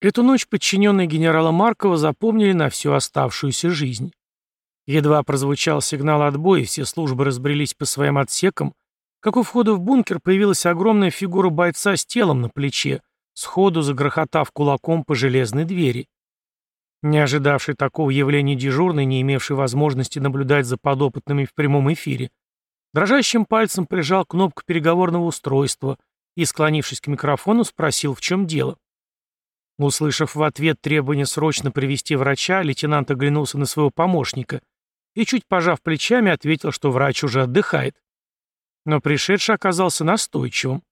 Эту ночь подчиненные генерала Маркова запомнили на всю оставшуюся жизнь. Едва прозвучал сигнал отбоя, все службы разбрелись по своим отсекам, как у входа в бункер появилась огромная фигура бойца с телом на плече, сходу загрохотав кулаком по железной двери. Не ожидавший такого явления дежурный, не имевший возможности наблюдать за подопытными в прямом эфире, дрожащим пальцем прижал кнопку переговорного устройства и, склонившись к микрофону, спросил, в чем дело. Услышав в ответ требование срочно привести врача, лейтенант оглянулся на своего помощника и, чуть пожав плечами, ответил, что врач уже отдыхает. Но пришедший оказался настойчивым.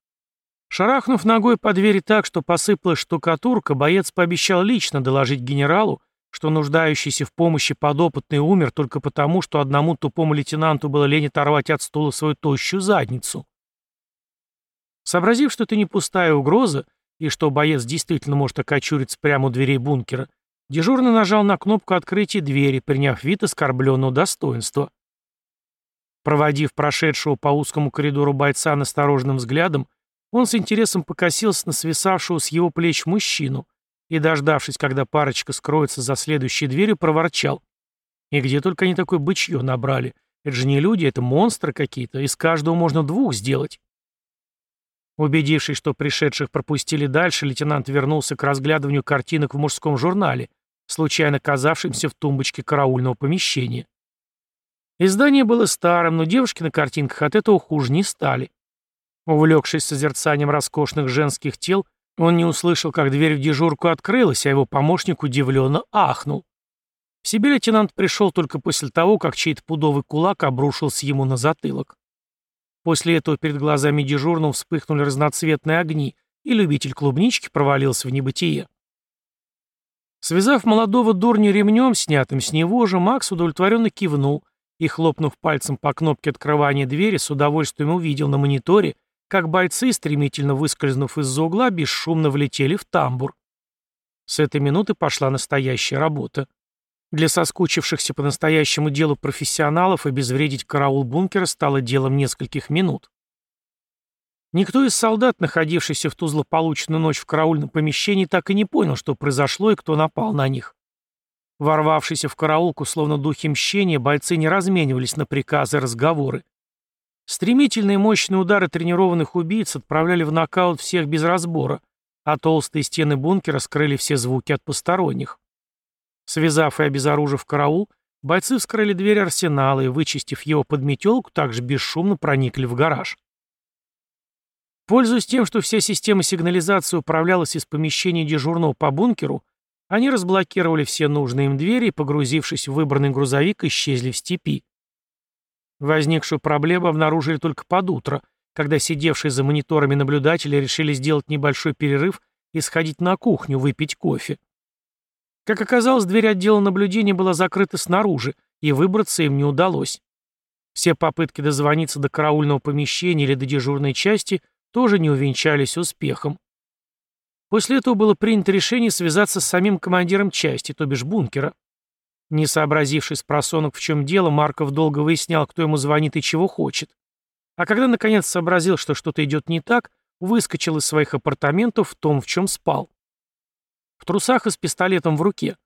Шарахнув ногой по двери так, что посыпалась штукатурка, боец пообещал лично доложить генералу, что нуждающийся в помощи подопытный умер только потому, что одному тупому лейтенанту было лень оторвать от стула свою тощую задницу. Сообразив, что это не пустая угроза, и что боец действительно может окочуриться прямо у дверей бункера, Дежурный нажал на кнопку открытия двери, приняв вид оскорбленного достоинства. Проводив прошедшего по узкому коридору бойца настороженным взглядом, он с интересом покосился на свисавшего с его плеч мужчину и, дождавшись, когда парочка скроется за следующей дверью, проворчал. И где только они такое бычье набрали. Это же не люди, это монстры какие-то, из каждого можно двух сделать. Убедившись, что пришедших пропустили дальше, лейтенант вернулся к разглядыванию картинок в мужском журнале, случайно оказавшимся в тумбочке караульного помещения. Издание было старым, но девушки на картинках от этого хуже не стали. Увлекшись созерцанием роскошных женских тел, он не услышал, как дверь в дежурку открылась, а его помощник удивленно ахнул. В себе лейтенант пришел только после того, как чей-то пудовый кулак обрушился ему на затылок. После этого перед глазами дежурного вспыхнули разноцветные огни, и любитель клубнички провалился в небытие. Связав молодого дурня ремнем, снятым с него же, Макс удовлетворенно кивнул и, хлопнув пальцем по кнопке открывания двери, с удовольствием увидел на мониторе, как бойцы, стремительно выскользнув из-за угла, бесшумно влетели в тамбур. С этой минуты пошла настоящая работа. Для соскучившихся по настоящему делу профессионалов обезвредить караул бункера стало делом нескольких минут. Никто из солдат, находившихся в ту злополучную ночь в караульном помещении, так и не понял, что произошло и кто напал на них. Ворвавшиеся в караулку, словно духи мщения, бойцы не разменивались на приказы и разговоры. Стремительные мощные удары тренированных убийц отправляли в нокаут всех без разбора, а толстые стены бункера скрыли все звуки от посторонних. Связав и обезоружив караул, бойцы вскрыли дверь арсенала и, вычистив его под метелку, также бесшумно проникли в гараж. Пользуясь тем, что вся система сигнализации управлялась из помещения дежурного по бункеру, они разблокировали все нужные им двери и, погрузившись в выбранный грузовик, исчезли в степи. Возникшую проблему обнаружили только под утро, когда сидевшие за мониторами наблюдатели решили сделать небольшой перерыв и сходить на кухню выпить кофе. Как оказалось, дверь отдела наблюдения была закрыта снаружи, и выбраться им не удалось. Все попытки дозвониться до караульного помещения или до дежурной части – тоже не увенчались успехом. После этого было принято решение связаться с самим командиром части, то бишь бункера. Не сообразившись просонок в чем дело, Марков долго выяснял, кто ему звонит и чего хочет. А когда наконец сообразил, что что-то идет не так, выскочил из своих апартаментов в том, в чем спал. В трусах и с пистолетом в руке.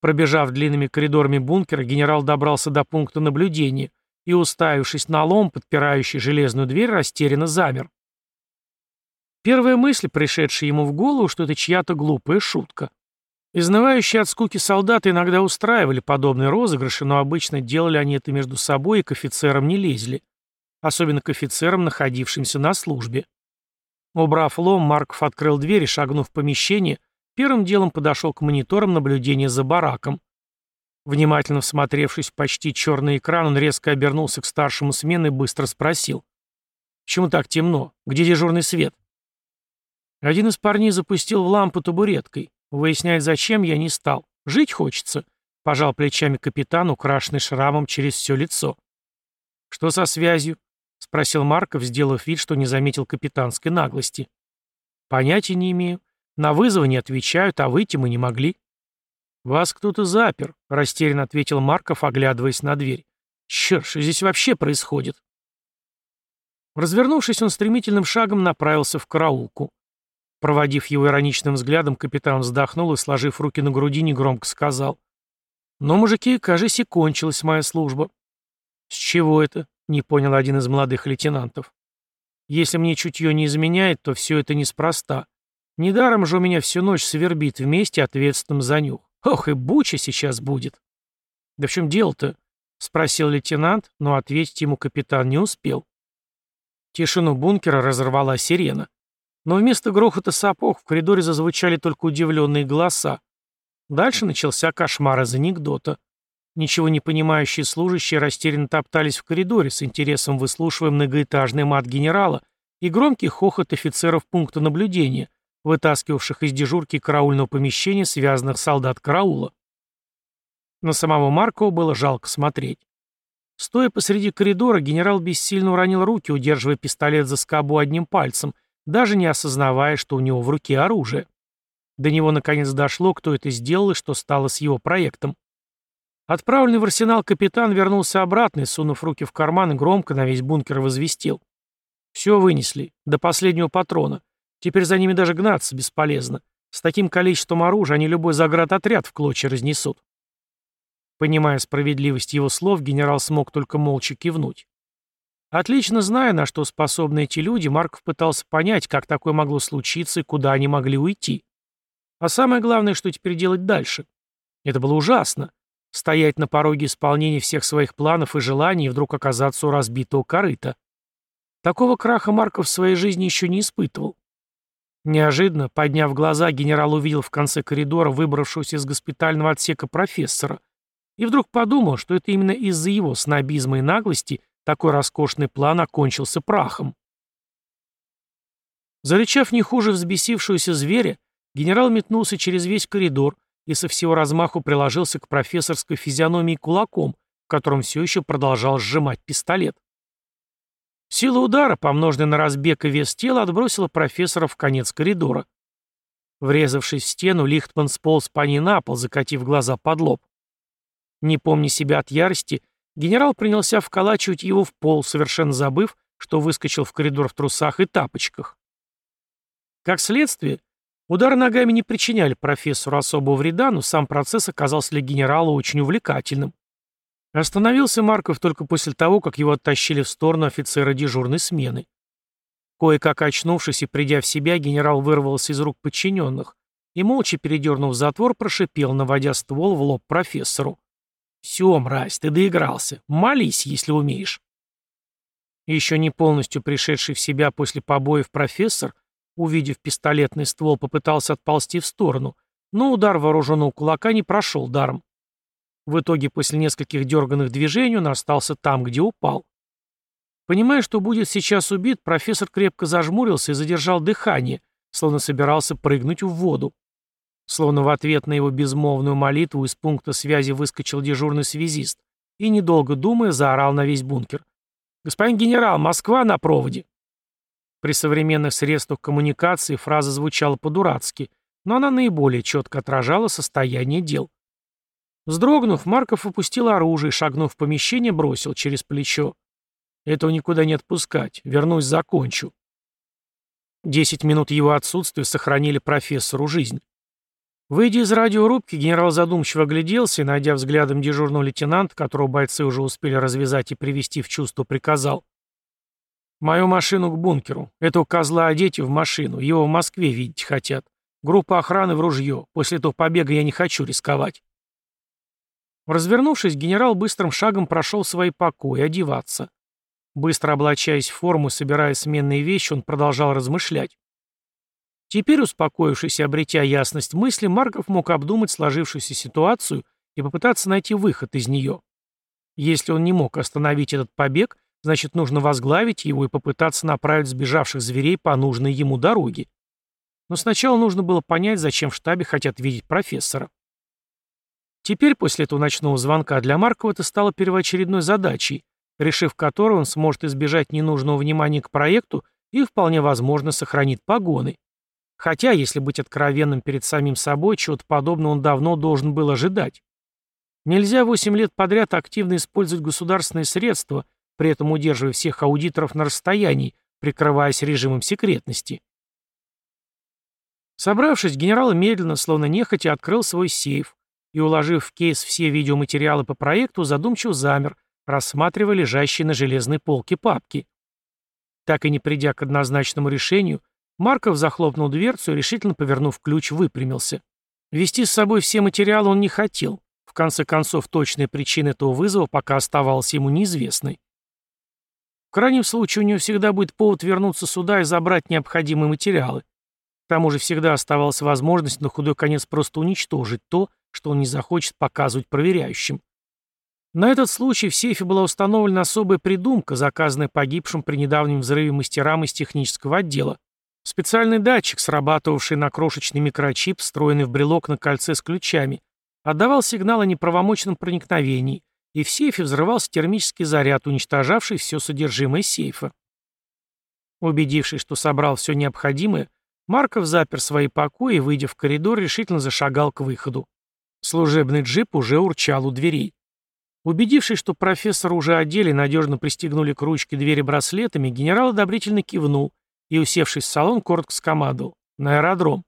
Пробежав длинными коридорами бункера, генерал добрался до пункта наблюдения и, уставившись на лом, подпирающий железную дверь, растерянно замер. Первая мысль, пришедшая ему в голову, что это чья-то глупая шутка. Изнывающие от скуки солдаты иногда устраивали подобные розыгрыши, но обычно делали они это между собой и к офицерам не лезли. Особенно к офицерам, находившимся на службе. Убрав лом, Марков открыл дверь и, шагнув в помещение, первым делом подошел к мониторам наблюдения за бараком. Внимательно всмотревшись в почти черный экран, он резко обернулся к старшему смены и быстро спросил. «Почему так темно? Где дежурный свет?» Один из парней запустил в лампу табуреткой. Выяснять, зачем, я не стал. Жить хочется. Пожал плечами капитан, украшенный шрамом через все лицо. «Что со связью?» — спросил Марков, сделав вид, что не заметил капитанской наглости. «Понятия не имею. На вызовы не отвечают, а выйти мы не могли». «Вас кто-то запер», — растерянно ответил Марков, оглядываясь на дверь. «Черт, что здесь вообще происходит?» Развернувшись, он стремительным шагом направился в караулку. Проводив его ироничным взглядом, капитан вздохнул и, сложив руки на груди, негромко сказал. «Но, мужики, кажись, и кончилась моя служба». «С чего это?» — не понял один из молодых лейтенантов. «Если мне чутье не изменяет, то все это неспроста. Недаром же у меня всю ночь свербит вместе ответственным за нюх. Ох, и буча сейчас будет». «Да в чем дело-то?» — спросил лейтенант, но ответить ему капитан не успел. Тишину бункера разорвала сирена. Но вместо грохота сапог в коридоре зазвучали только удивленные голоса. Дальше начался кошмар из анекдота. Ничего не понимающие служащие растерянно топтались в коридоре, с интересом выслушивая многоэтажный мат генерала и громкий хохот офицеров пункта наблюдения, вытаскивавших из дежурки караульного помещения связанных солдат караула. На самого Маркова было жалко смотреть. Стоя посреди коридора, генерал бессильно уронил руки, удерживая пистолет за скобу одним пальцем, даже не осознавая, что у него в руке оружие. До него наконец дошло, кто это сделал и что стало с его проектом. Отправленный в арсенал капитан вернулся обратно и, сунув руки в карман, громко на весь бункер возвестил. «Все вынесли, до последнего патрона. Теперь за ними даже гнаться бесполезно. С таким количеством оружия они любой заградотряд в клочья разнесут». Понимая справедливость его слов, генерал смог только молча кивнуть. Отлично зная, на что способны эти люди, Марков пытался понять, как такое могло случиться и куда они могли уйти. А самое главное, что теперь делать дальше. Это было ужасно. Стоять на пороге исполнения всех своих планов и желаний и вдруг оказаться у разбитого корыта. Такого краха Марков в своей жизни еще не испытывал. Неожиданно, подняв глаза, генерал увидел в конце коридора выбравшегося из госпитального отсека профессора, и вдруг подумал, что это именно из-за его снобизма и наглости такой роскошный план окончился прахом. Зарычав не хуже взбесившегося зверя, генерал метнулся через весь коридор и со всего размаху приложился к профессорской физиономии кулаком, в котором все еще продолжал сжимать пистолет. Сила удара, помноженная на разбег и вес тела, отбросила профессора в конец коридора. Врезавшись в стену, Лихтман сполз по ней на пол, закатив глаза под лоб. Не помня себя от ярости, генерал принялся вколачивать его в пол, совершенно забыв, что выскочил в коридор в трусах и тапочках. Как следствие, удары ногами не причиняли профессору особого вреда, но сам процесс оказался для генерала очень увлекательным. Остановился Марков только после того, как его оттащили в сторону офицера дежурной смены. Кое-как очнувшись и придя в себя, генерал вырвался из рук подчиненных и, молча передернув затвор, прошипел, наводя ствол в лоб профессору. «Все, мразь, ты доигрался. Молись, если умеешь». Еще не полностью пришедший в себя после побоев профессор, увидев пистолетный ствол, попытался отползти в сторону, но удар вооруженного кулака не прошел даром. В итоге после нескольких дерганных движений он остался там, где упал. Понимая, что будет сейчас убит, профессор крепко зажмурился и задержал дыхание, словно собирался прыгнуть в воду. Словно в ответ на его безмолвную молитву из пункта связи выскочил дежурный связист и, недолго думая, заорал на весь бункер. «Господин генерал, Москва на проводе!» При современных средствах коммуникации фраза звучала по-дурацки, но она наиболее четко отражала состояние дел. Вздрогнув, Марков опустил оружие шагнув в помещение, бросил через плечо. «Этого никуда не отпускать. Вернусь, закончу». Десять минут его отсутствия сохранили профессору жизнь. Выйдя из радиорубки, генерал задумчиво огляделся и, найдя взглядом дежурного лейтенанта, которого бойцы уже успели развязать и привести в чувство, приказал. «Мою машину к бункеру. Этого козла одеть в машину. Его в Москве видеть хотят. Группа охраны в ружье. После этого побега я не хочу рисковать». Развернувшись, генерал быстрым шагом прошел свои покои, одеваться. Быстро облачаясь в форму собирая сменные вещи, он продолжал размышлять. Теперь, успокоившись и обретя ясность мысли, Марков мог обдумать сложившуюся ситуацию и попытаться найти выход из нее. Если он не мог остановить этот побег, значит, нужно возглавить его и попытаться направить сбежавших зверей по нужной ему дороге. Но сначала нужно было понять, зачем в штабе хотят видеть профессора. Теперь, после этого ночного звонка для Маркова, это стало первоочередной задачей, решив которую он сможет избежать ненужного внимания к проекту и, вполне возможно, сохранит погоны. Хотя, если быть откровенным перед самим собой, чего-то подобного он давно должен был ожидать. Нельзя 8 лет подряд активно использовать государственные средства, при этом удерживая всех аудиторов на расстоянии, прикрываясь режимом секретности. Собравшись, генерал медленно, словно нехотя, открыл свой сейф и, уложив в кейс все видеоматериалы по проекту, задумчиво замер, рассматривая лежащие на железной полке папки. Так и не придя к однозначному решению, Марков захлопнул дверцу и, решительно повернув ключ, выпрямился. Вести с собой все материалы он не хотел. В конце концов, точная причина этого вызова пока оставалась ему неизвестной. В крайнем случае, у него всегда будет повод вернуться сюда и забрать необходимые материалы. К тому же всегда оставалась возможность на худой конец просто уничтожить то, что он не захочет показывать проверяющим. На этот случай в сейфе была установлена особая придумка, заказанная погибшим при недавнем взрыве мастерам из технического отдела. Специальный датчик, срабатывавший на крошечный микрочип, встроенный в брелок на кольце с ключами, отдавал сигнал о неправомочном проникновении, и в сейфе взрывался термический заряд, уничтожавший все содержимое сейфа. Убедившись, что собрал все необходимое, Марков запер свои покои и, выйдя в коридор, решительно зашагал к выходу. Служебный джип уже урчал у дверей. Убедившись, что профессора уже одели и надежно пристегнули к ручке двери браслетами, генерал одобрительно кивнул и, усевшись в салон, коротко скомандовал. «На аэродром».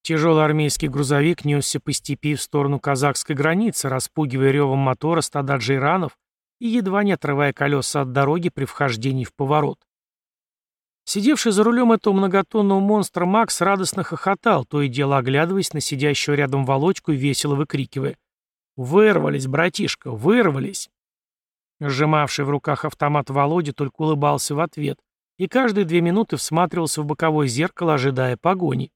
Тяжелый армейский грузовик несся по степи в сторону казахской границы, распугивая ревом мотора стада джейранов и едва не отрывая колеса от дороги при вхождении в поворот. Сидевший за рулем этого многотонного монстра Макс радостно хохотал, то и дело оглядываясь на сидящего рядом Володьку и весело выкрикивая. «Вырвались, братишка, вырвались!» Сжимавший в руках автомат Володя только улыбался в ответ и каждые две минуты всматривался в боковое зеркало, ожидая погони.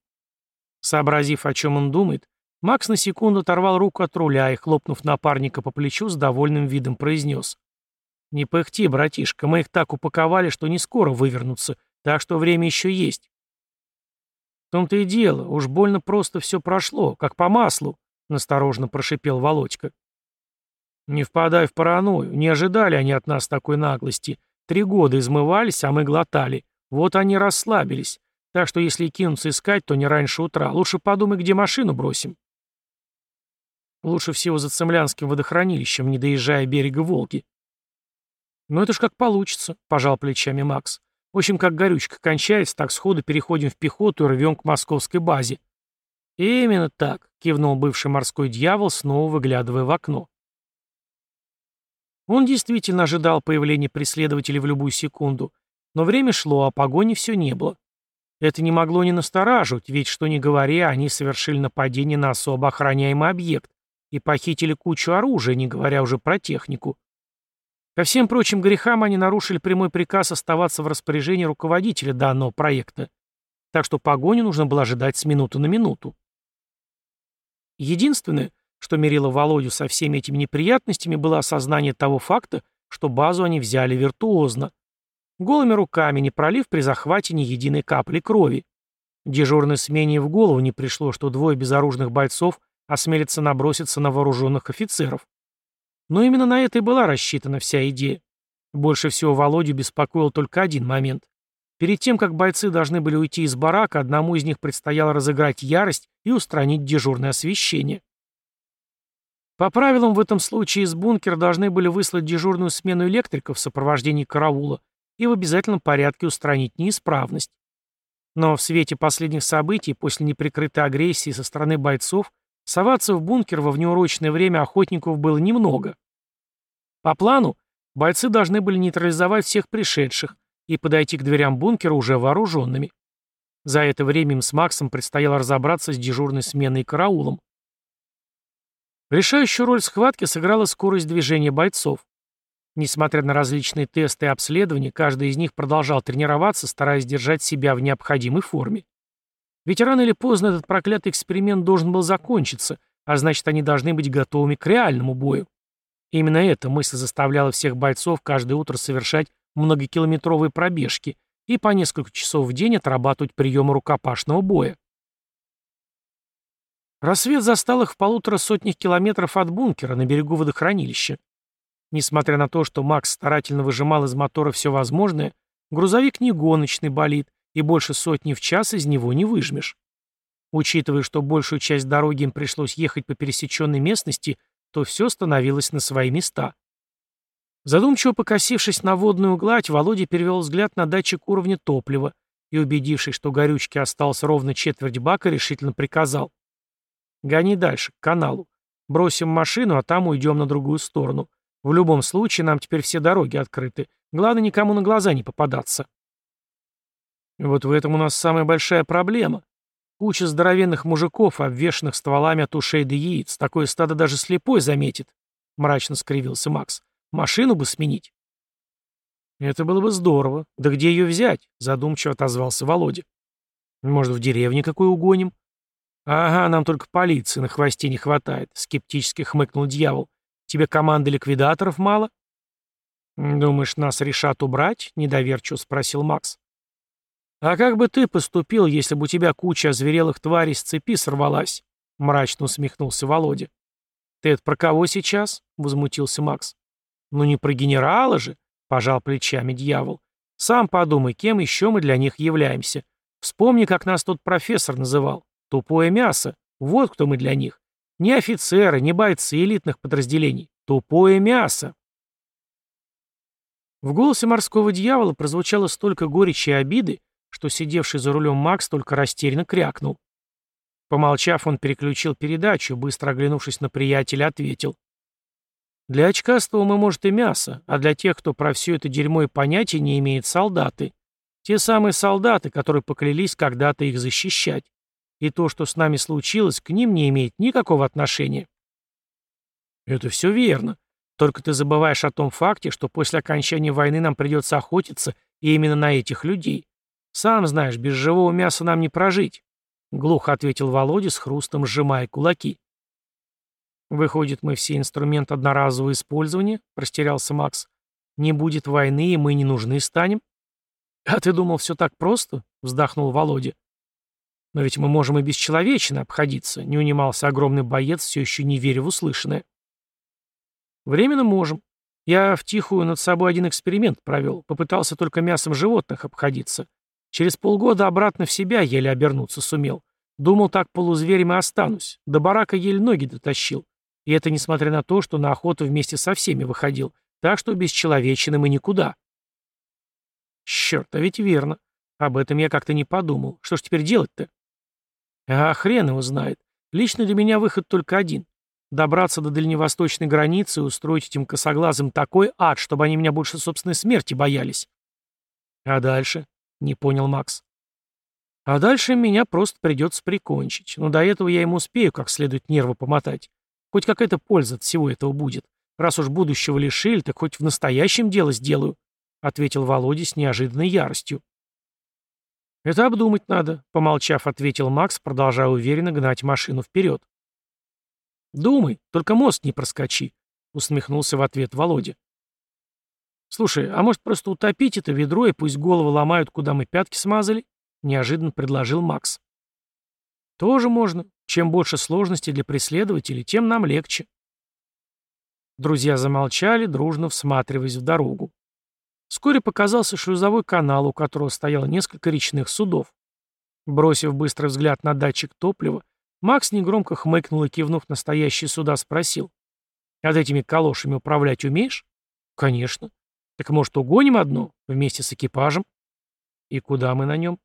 Сообразив, о чем он думает, Макс на секунду оторвал руку от руля и, хлопнув напарника по плечу, с довольным видом произнес. «Не пыхти, братишка, мы их так упаковали, что не скоро вывернутся, так что время еще есть». «В том-то и дело, уж больно просто все прошло, как по маслу», — насторожно прошипел Володька. «Не впадай в паранойю. Не ожидали они от нас такой наглости. Три года измывались, а мы глотали. Вот они расслабились. Так что если кинуться искать, то не раньше утра. Лучше подумай, где машину бросим». Лучше всего за Цемлянским водохранилищем, не доезжая берега Волги. «Ну это ж как получится», — пожал плечами Макс. «В общем, как горючка кончается, так сходу переходим в пехоту и рвем к московской базе». «Именно так», — кивнул бывший морской дьявол, снова выглядывая в окно. Он действительно ожидал появления преследователей в любую секунду, но время шло, а погони все не было. Это не могло не настораживать, ведь, что ни говоря, они совершили нападение на особо охраняемый объект и похитили кучу оружия, не говоря уже про технику. Ко всем прочим грехам они нарушили прямой приказ оставаться в распоряжении руководителя данного проекта, так что погоню нужно было ожидать с минуты на минуту. Единственное, что мерило Володю со всеми этими неприятностями, было осознание того факта, что базу они взяли виртуозно. Голыми руками, не пролив при захвате ни единой капли крови. Дежурной смене в голову не пришло, что двое безоружных бойцов осмелятся наброситься на вооруженных офицеров. Но именно на это и была рассчитана вся идея. Больше всего Володю беспокоил только один момент. Перед тем, как бойцы должны были уйти из барака, одному из них предстояло разыграть ярость и устранить дежурное освещение. По правилам, в этом случае из бункера должны были выслать дежурную смену электриков в сопровождении караула и в обязательном порядке устранить неисправность. Но в свете последних событий, после неприкрытой агрессии со стороны бойцов, соваться в бункер во внеурочное время охотников было немного. По плану, бойцы должны были нейтрализовать всех пришедших и подойти к дверям бункера уже вооруженными. За это время им с Максом предстояло разобраться с дежурной сменой и караулом. Решающую роль в схватке сыграла скорость движения бойцов. Несмотря на различные тесты и обследования, каждый из них продолжал тренироваться, стараясь держать себя в необходимой форме. Ведь рано или поздно этот проклятый эксперимент должен был закончиться, а значит, они должны быть готовыми к реальному бою. Именно эта мысль заставляла всех бойцов каждое утро совершать многокилометровые пробежки и по несколько часов в день отрабатывать приемы рукопашного боя. Рассвет застал их в полутора сотнях километров от бункера на берегу водохранилища. Несмотря на то, что Макс старательно выжимал из мотора все возможное, грузовик не гоночный болид, и больше сотни в час из него не выжмешь. Учитывая, что большую часть дороги им пришлось ехать по пересеченной местности, то все становилось на свои места. Задумчиво покосившись на водную гладь, Володя перевел взгляд на датчик уровня топлива и, убедившись, что горючки осталось ровно четверть бака, решительно приказал. «Гони дальше, к каналу. Бросим машину, а там уйдем на другую сторону. В любом случае, нам теперь все дороги открыты. Главное, никому на глаза не попадаться». Вот в этом у нас самая большая проблема. Куча здоровенных мужиков, обвешанных стволами от ушей до яиц. Такое стадо даже слепой заметит. Мрачно скривился Макс. Машину бы сменить. Это было бы здорово. Да где ее взять? Задумчиво отозвался Володя. Может, в деревне какую угоним? Ага, нам только полиции на хвосте не хватает, скептически хмыкнул дьявол. Тебе команды ликвидаторов мало? Думаешь, нас решат убрать? Недоверчиво спросил Макс. «А как бы ты поступил, если бы у тебя куча озверелых тварей с цепи сорвалась?» — мрачно усмехнулся Володя. «Ты это про кого сейчас?» — возмутился Макс. «Ну не про генерала же!» — пожал плечами дьявол. «Сам подумай, кем еще мы для них являемся. Вспомни, как нас тут профессор называл. Тупое мясо. Вот кто мы для них. Не офицеры, не бойцы элитных подразделений. Тупое мясо!» В голосе морского дьявола прозвучало столько горечи и обиды, что сидевший за рулем Макс только растерянно крякнул. Помолчав, он переключил передачу, быстро оглянувшись на приятеля, ответил. «Для очкастого мы, может, и мясо, а для тех, кто про все это дерьмо и понятия не имеет, солдаты. Те самые солдаты, которые поклялись когда-то их защищать. И то, что с нами случилось, к ним не имеет никакого отношения». «Это все верно. Только ты забываешь о том факте, что после окончания войны нам придется охотиться именно на этих людей. «Сам знаешь, без живого мяса нам не прожить», — глухо ответил Володя с хрустом, сжимая кулаки. «Выходит, мы все инструмент одноразового использования?» — растерялся Макс. «Не будет войны, и мы не нужны станем?» «А ты думал, все так просто?» — вздохнул Володя. «Но ведь мы можем и бесчеловечно обходиться», — не унимался огромный боец, все еще не веря в услышанное. «Временно можем. Я втихую над собой один эксперимент провел, попытался только мясом животных обходиться. Через полгода обратно в себя еле обернуться сумел. Думал, так полузверем и останусь. До барака еле ноги дотащил. И это несмотря на то, что на охоту вместе со всеми выходил. Так что без человечины мы никуда. Черт, а ведь верно. Об этом я как-то не подумал. Что ж теперь делать-то? А хрен его знает. Лично для меня выход только один. Добраться до дальневосточной границы и устроить этим косоглазым такой ад, чтобы они меня больше собственной смерти боялись. А дальше? — не понял Макс. «А дальше меня просто придется прикончить. Но до этого я ему успею как следует нервы помотать. Хоть какая-то польза от всего этого будет. Раз уж будущего лишили, так хоть в настоящем дело сделаю», — ответил Володя с неожиданной яростью. «Это обдумать надо», — помолчав, ответил Макс, продолжая уверенно гнать машину вперед. «Думай, только мост не проскочи», — усмехнулся в ответ Володя. «Слушай, а может просто утопить это ведро и пусть головы ломают, куда мы пятки смазали?» — неожиданно предложил Макс. «Тоже можно. Чем больше сложностей для преследователей, тем нам легче». Друзья замолчали, дружно всматриваясь в дорогу. Вскоре показался шлюзовой канал, у которого стояло несколько речных судов. Бросив быстрый взгляд на датчик топлива, Макс негромко хмыкнул и, кивнув на стоящие суда, спросил. «А этими калошами управлять умеешь?» «Конечно. Так может, угоним одну вместе с экипажем? И куда мы на нем?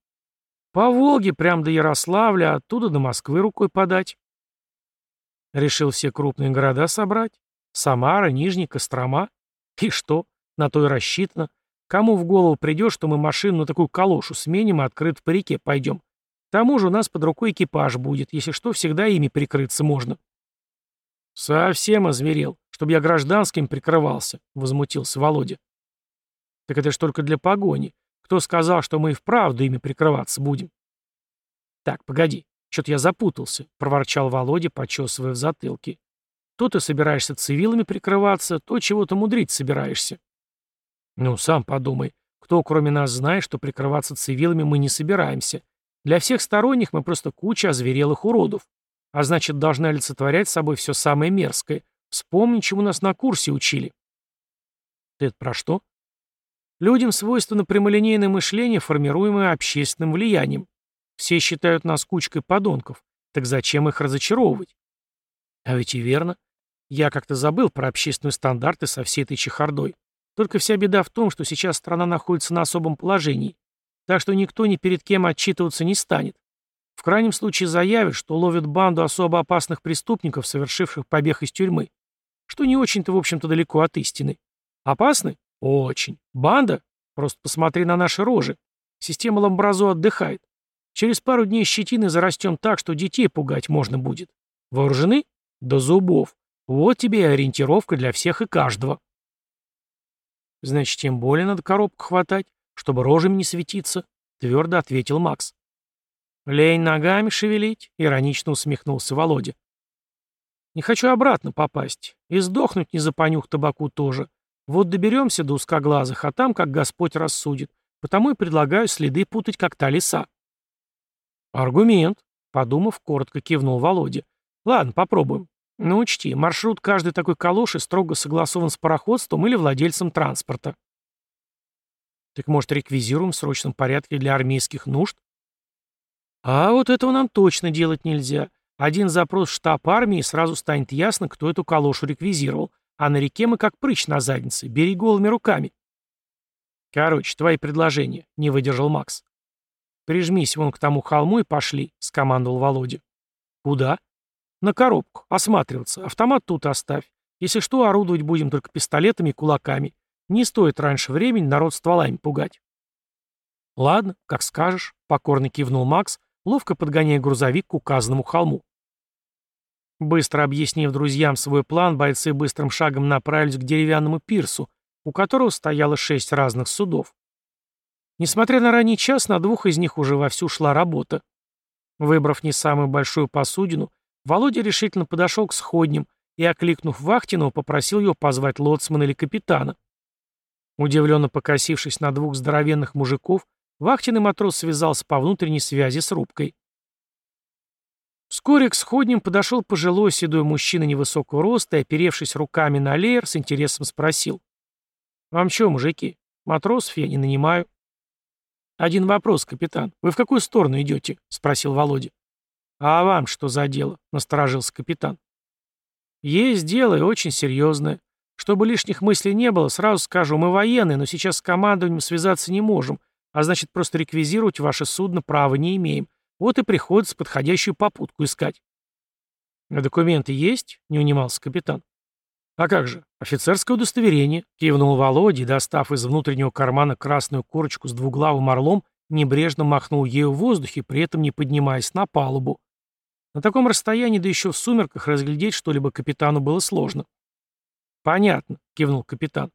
По Волге, прям до Ярославля, оттуда до Москвы рукой подать. Решил все крупные города собрать. Самара, Нижний, Кострома. И что? На то и рассчитано. Кому в голову придет, что мы машину на такую калошу сменим и открыт по реке пойдем? К тому же у нас под рукой экипаж будет. Если что, всегда ими прикрыться можно. Совсем озверел, чтобы я гражданским прикрывался, возмутился Володя. Так это ж только для погони. Кто сказал, что мы и вправду ими прикрываться будем? Так, погоди, что-то я запутался, проворчал Володя, почесывая в затылке. То ты собираешься цивилами прикрываться, то чего-то мудрить собираешься. Ну, сам подумай, кто кроме нас знает, что прикрываться цивилами мы не собираемся. Для всех сторонних мы просто куча озверелых уродов. А значит, должны олицетворять собой все самое мерзкое. Вспомни, чему нас на курсе учили. Ты это про что? Людям свойственно прямолинейное мышление, формируемое общественным влиянием. Все считают нас кучкой подонков. Так зачем их разочаровывать? А ведь и верно. Я как-то забыл про общественные стандарты со всей этой чехардой. Только вся беда в том, что сейчас страна находится на особом положении. так что никто ни перед кем отчитываться не станет. В крайнем случае заявит, что ловят банду особо опасных преступников, совершивших побег из тюрьмы, что не очень-то, в общем-то, далеко от истины. Опасны? Очень. Банда? Просто посмотри на наши рожи. Система Ламбразо отдыхает. Через пару дней щетины зарастем так, что детей пугать можно будет. Вооружены? До зубов. Вот тебе и ориентировка для всех и каждого. Значит, тем более надо коробку хватать, чтобы рожами не светиться, твердо ответил Макс. Лень ногами шевелить, иронично усмехнулся Володя. Не хочу обратно попасть. И сдохнуть не за табаку тоже. Вот доберемся до узкоглазых, а там как Господь рассудит. Потому и предлагаю следы путать, как та лиса. Аргумент, подумав, коротко кивнул Володя. Ладно, попробуем. Но учти, маршрут каждой такой калоши строго согласован с пароходством или владельцем транспорта. Так может, реквизируем в срочном порядке для армейских нужд? А вот этого нам точно делать нельзя. Один запрос в штаб армии, сразу станет ясно, кто эту калошу реквизировал. А на реке мы как прыщ на заднице, бери голыми руками. Короче, твои предложения, не выдержал Макс. Прижмись вон к тому холму и пошли, скомандовал Володя. Куда? На коробку, осматриваться. Автомат тут оставь. Если что, орудовать будем только пистолетами и кулаками. Не стоит раньше времени народ стволами пугать. Ладно, как скажешь, покорно кивнул Макс, ловко подгоняя грузовик к указанному холму. Быстро объяснив друзьям свой план, бойцы быстрым шагом направились к деревянному пирсу, у которого стояло шесть разных судов. Несмотря на ранний час, на двух из них уже вовсю шла работа. Выбрав не самую большую посудину, Володя решительно подошел к сходням и, окликнув Вахтинова, попросил его позвать лоцмана или капитана. Удивленно покосившись на двух здоровенных мужиков, вахтенный матрос связался по внутренней связи с рубкой. Вскоре к сходням подошел пожилой седой мужчина невысокого роста и, оперевшись руками на леер, с интересом спросил. «Вам что, мужики? Матросов я не нанимаю». «Один вопрос, капитан. Вы в какую сторону идете?» — спросил Володя. «А вам что за дело?» — насторожился капитан. «Есть дело и очень серьезное. Чтобы лишних мыслей не было, сразу скажу, мы военные, но сейчас с командованием связаться не можем, а значит, просто реквизировать ваше судно права не имеем. Вот и приходится подходящую попутку искать». «А документы есть?» — не унимался капитан. «А как же? Офицерское удостоверение», — кивнул Володя, достав из внутреннего кармана красную корочку с двуглавым орлом, небрежно махнул ею в воздухе, при этом не поднимаясь на палубу. На таком расстоянии, да еще в сумерках, разглядеть что-либо капитану было сложно. «Понятно», — кивнул капитан.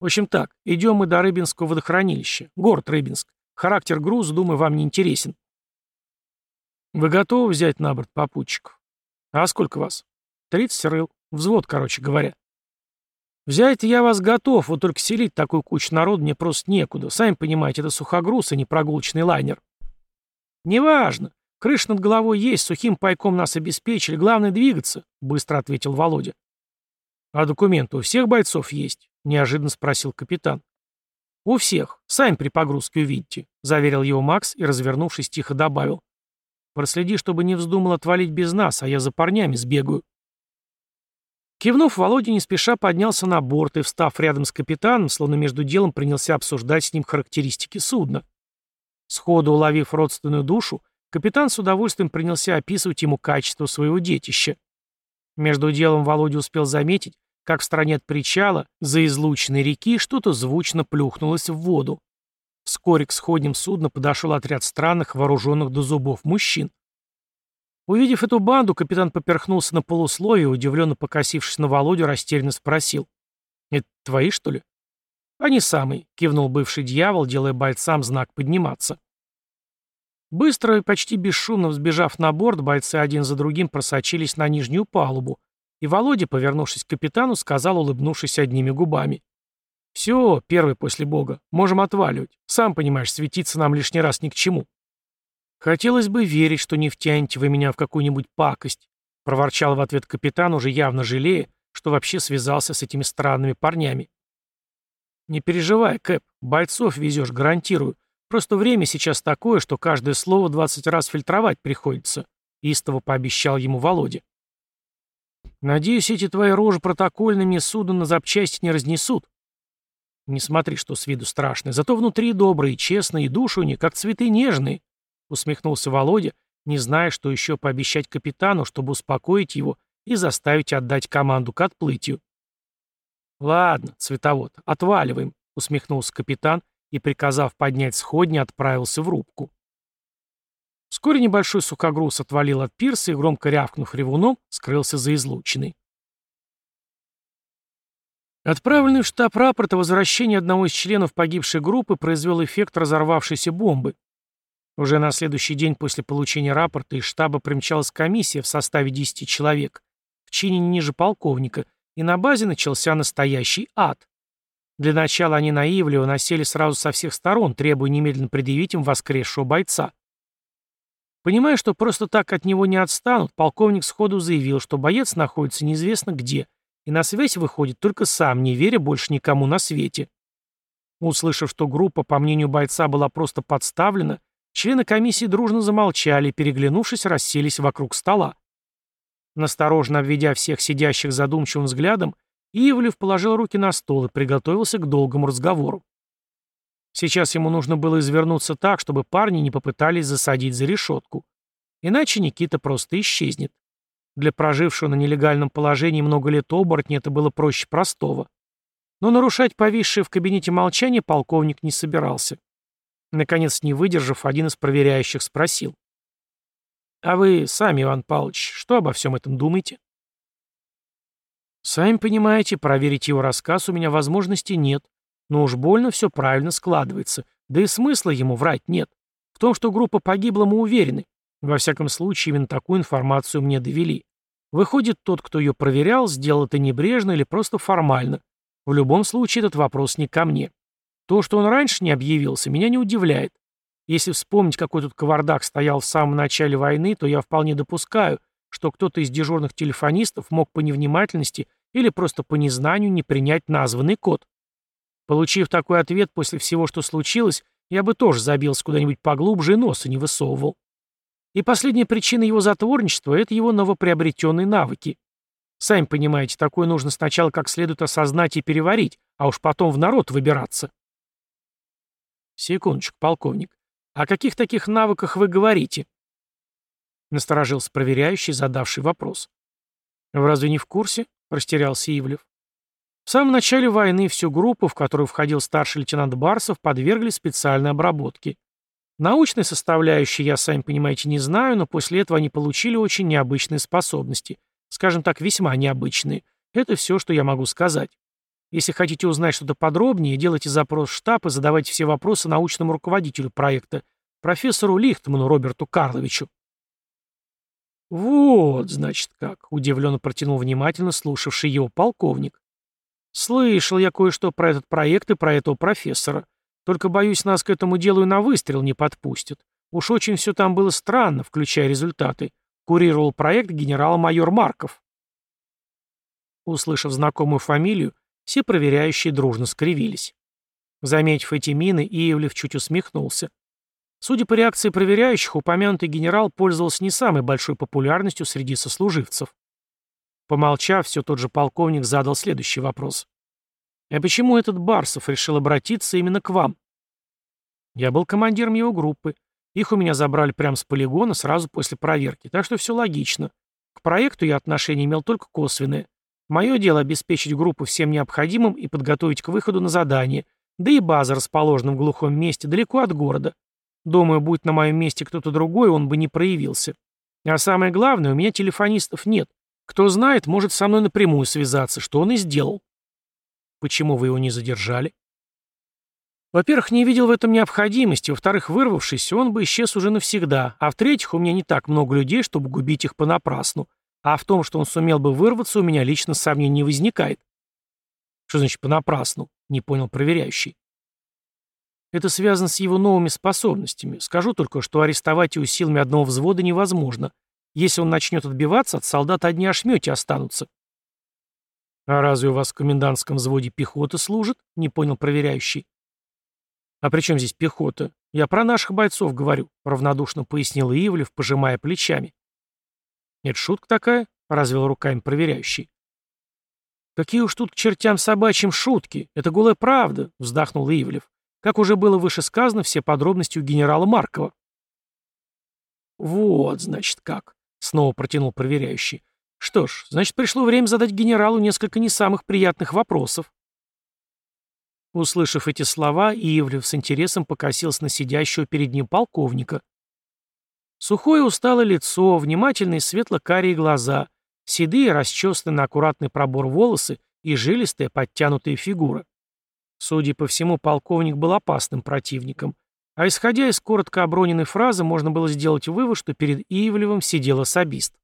«В общем так, идем мы до Рыбинского водохранилища, город Рыбинск. Характер груза, думаю, вам не интересен». «Вы готовы взять на борт попутчиков?» «А сколько вас?» «Тридцать рыл. Взвод, короче говоря». «Взять я вас готов, вот только селить такую кучу народу мне просто некуда. Сами понимаете, это сухогруз, а не прогулочный лайнер». «Неважно. Крыша над головой есть, сухим пайком нас обеспечили, главное двигаться», — быстро ответил Володя. «А документы у всех бойцов есть?» — неожиданно спросил капитан. «У всех. Сами при погрузке увидите», — заверил его Макс и, развернувшись, тихо добавил. «Проследи, чтобы не вздумал отвалить без нас, а я за парнями сбегаю». Кивнув, Володя не спеша поднялся на борт и, встав рядом с капитаном, словно между делом принялся обсуждать с ним характеристики судна. Сходу уловив родственную душу, капитан с удовольствием принялся описывать ему качество своего детища. Между делом Володя успел заметить, как в стороне от причала, за излученной реки, что-то звучно плюхнулось в воду. Вскоре к сходням судна подошел отряд странных, вооруженных до зубов мужчин. Увидев эту банду, капитан поперхнулся на полусловие и, удивленно покосившись на Володю, растерянно спросил. «Это твои, что ли?» «Они самые», — кивнул бывший дьявол, делая бойцам знак подниматься. Быстро и почти бесшумно взбежав на борт, бойцы один за другим просочились на нижнюю палубу, и Володя, повернувшись к капитану, сказал, улыбнувшись одними губами. «Все, первый после Бога, можем отваливать. Сам понимаешь, светиться нам лишний раз ни к чему». «Хотелось бы верить, что не втянете вы меня в какую-нибудь пакость», проворчал в ответ капитан, уже явно жалея, что вообще связался с этими странными парнями. «Не переживай, Кэп, бойцов везешь, гарантирую. Просто время сейчас такое, что каждое слово двадцать раз фильтровать приходится», — истово пообещал ему Володя. «Надеюсь, эти твои рожи протокольные мне судно на запчасти не разнесут». Не смотри, что с виду страшный, зато внутри добрые, честные, и души них, как цветы нежные, усмехнулся Володя, не зная, что еще пообещать капитану, чтобы успокоить его и заставить отдать команду к отплытию. «Ладно, цветовод, отваливаем», — усмехнулся капитан и, приказав поднять сходни, отправился в рубку. Вскоре небольшой сухогруз отвалил от пирса и, громко рявкнув ревуном, скрылся за излучиной. Отправленный в штаб рапорт о возвращении одного из членов погибшей группы произвел эффект разорвавшейся бомбы. Уже на следующий день после получения рапорта из штаба примчалась комиссия в составе 10 человек, в чине не ниже полковника, и на базе начался настоящий ад. Для начала они на Ивлева насели сразу со всех сторон, требуя немедленно предъявить им воскресшего бойца. Понимая, что просто так от него не отстанут, полковник сходу заявил, что боец находится неизвестно где, и на связь выходит только сам, не веря больше никому на свете. Услышав, что группа, по мнению бойца, была просто подставлена, члены комиссии дружно замолчали и, переглянувшись, расселись вокруг стола. Насторожно обведя всех сидящих задумчивым взглядом, Ивлев положил руки на стол и приготовился к долгому разговору. Сейчас ему нужно было извернуться так, чтобы парни не попытались засадить за решетку. Иначе Никита просто исчезнет. Для прожившего на нелегальном положении много лет оборотня это было проще простого. Но нарушать повисшее в кабинете молчание полковник не собирался. Наконец, не выдержав, один из проверяющих спросил. «А вы сами, Иван Павлович, что обо всем этом думаете?» «Сами понимаете, проверить его рассказ у меня возможности нет, но уж больно все правильно складывается, да и смысла ему врать нет. В том, что группа погибла, мы уверены. Во всяком случае, именно такую информацию мне довели. Выходит, тот, кто ее проверял, сделал это небрежно или просто формально. В любом случае, этот вопрос не ко мне. То, что он раньше не объявился, меня не удивляет. Если вспомнить, какой тут кавардак стоял в самом начале войны, то я вполне допускаю, что кто-то из дежурных телефонистов мог по невнимательности или просто по незнанию не принять названный код. Получив такой ответ после всего, что случилось, я бы тоже забился куда-нибудь поглубже и носа не высовывал. И последняя причина его затворничества — это его новоприобретенные навыки. Сами понимаете, такое нужно сначала как следует осознать и переварить, а уж потом в народ выбираться. Секундочку, полковник. О каких таких навыках вы говорите? Насторожился проверяющий, задавший вопрос. Вы разве не в курсе? Растерялся Ивлев. В самом начале войны всю группу, в которую входил старший лейтенант Барсов, подвергли специальной обработке. Научной составляющей я, сами понимаете, не знаю, но после этого они получили очень необычные способности. Скажем так, весьма необычные. Это все, что я могу сказать. Если хотите узнать что-то подробнее, делайте запрос в штаб и задавайте все вопросы научному руководителю проекта, профессору Лихтману Роберту Карловичу. «Вот, значит, как», — удивленно протянул внимательно слушавший его полковник. Слышал я кое-что про этот проект и про этого профессора. Только, боюсь, нас к этому делу и на выстрел не подпустят. Уж очень все там было странно, включая результаты. Курировал проект генерал-майор Марков. Услышав знакомую фамилию, все проверяющие дружно скривились. Заметив эти мины, Иевлев чуть усмехнулся. Судя по реакции проверяющих, упомянутый генерал пользовался не самой большой популярностью среди сослуживцев. Помолчав, все тот же полковник задал следующий вопрос. «А почему этот Барсов решил обратиться именно к вам?» «Я был командиром его группы. Их у меня забрали прямо с полигона сразу после проверки, так что все логично. К проекту я отношение имел только косвенное. Мое дело обеспечить группу всем необходимым и подготовить к выходу на задание, да и база расположена в глухом месте, далеко от города. Думаю, будь на моем месте кто-то другой, он бы не проявился. А самое главное, у меня телефонистов нет, кто знает, может со мной напрямую связаться, что он и сделал. Почему вы его не задержали? Во-первых, не видел в этом необходимости, во-вторых, вырвавшись, он бы исчез уже навсегда, а в-третьих, у меня не так много людей, чтобы губить их понапрасну, а в том, что он сумел бы вырваться, у меня лично сомнений не возникает. Что значит понапрасну? Не понял проверяющий. Это связано с его новыми способностями. Скажу только, что арестовать его силами одного взвода невозможно, если он начнет отбиваться, от солдат одни ошмети останутся. «А разве у вас в комендантском взводе пехота служит?» — не понял проверяющий. «А при чем здесь пехота? Я про наших бойцов говорю», — равнодушно пояснил Ивлев, пожимая плечами. «Это шутка такая?» — развел руками проверяющий. «Какие уж тут к чертям собачьим шутки! Это голая правда!» — вздохнул Ивлев. Как уже было выше сказано, все подробности у генерала Маркова. «Вот, значит, как!» — снова протянул проверяющий. «Что ж, значит, пришло время задать генералу несколько не самых приятных вопросов». Услышав эти слова, Ивлев с интересом покосился на сидящего перед ним полковника. Сухое усталое лицо, внимательные светло-карие глаза, седые, расчесанные на аккуратный пробор волосы и жилистая подтянутая фигура. Судя по всему, полковник был опасным противником, а исходя из коротко оброненной фразы, можно было сделать вывод, что перед Ивлевым сидел особист.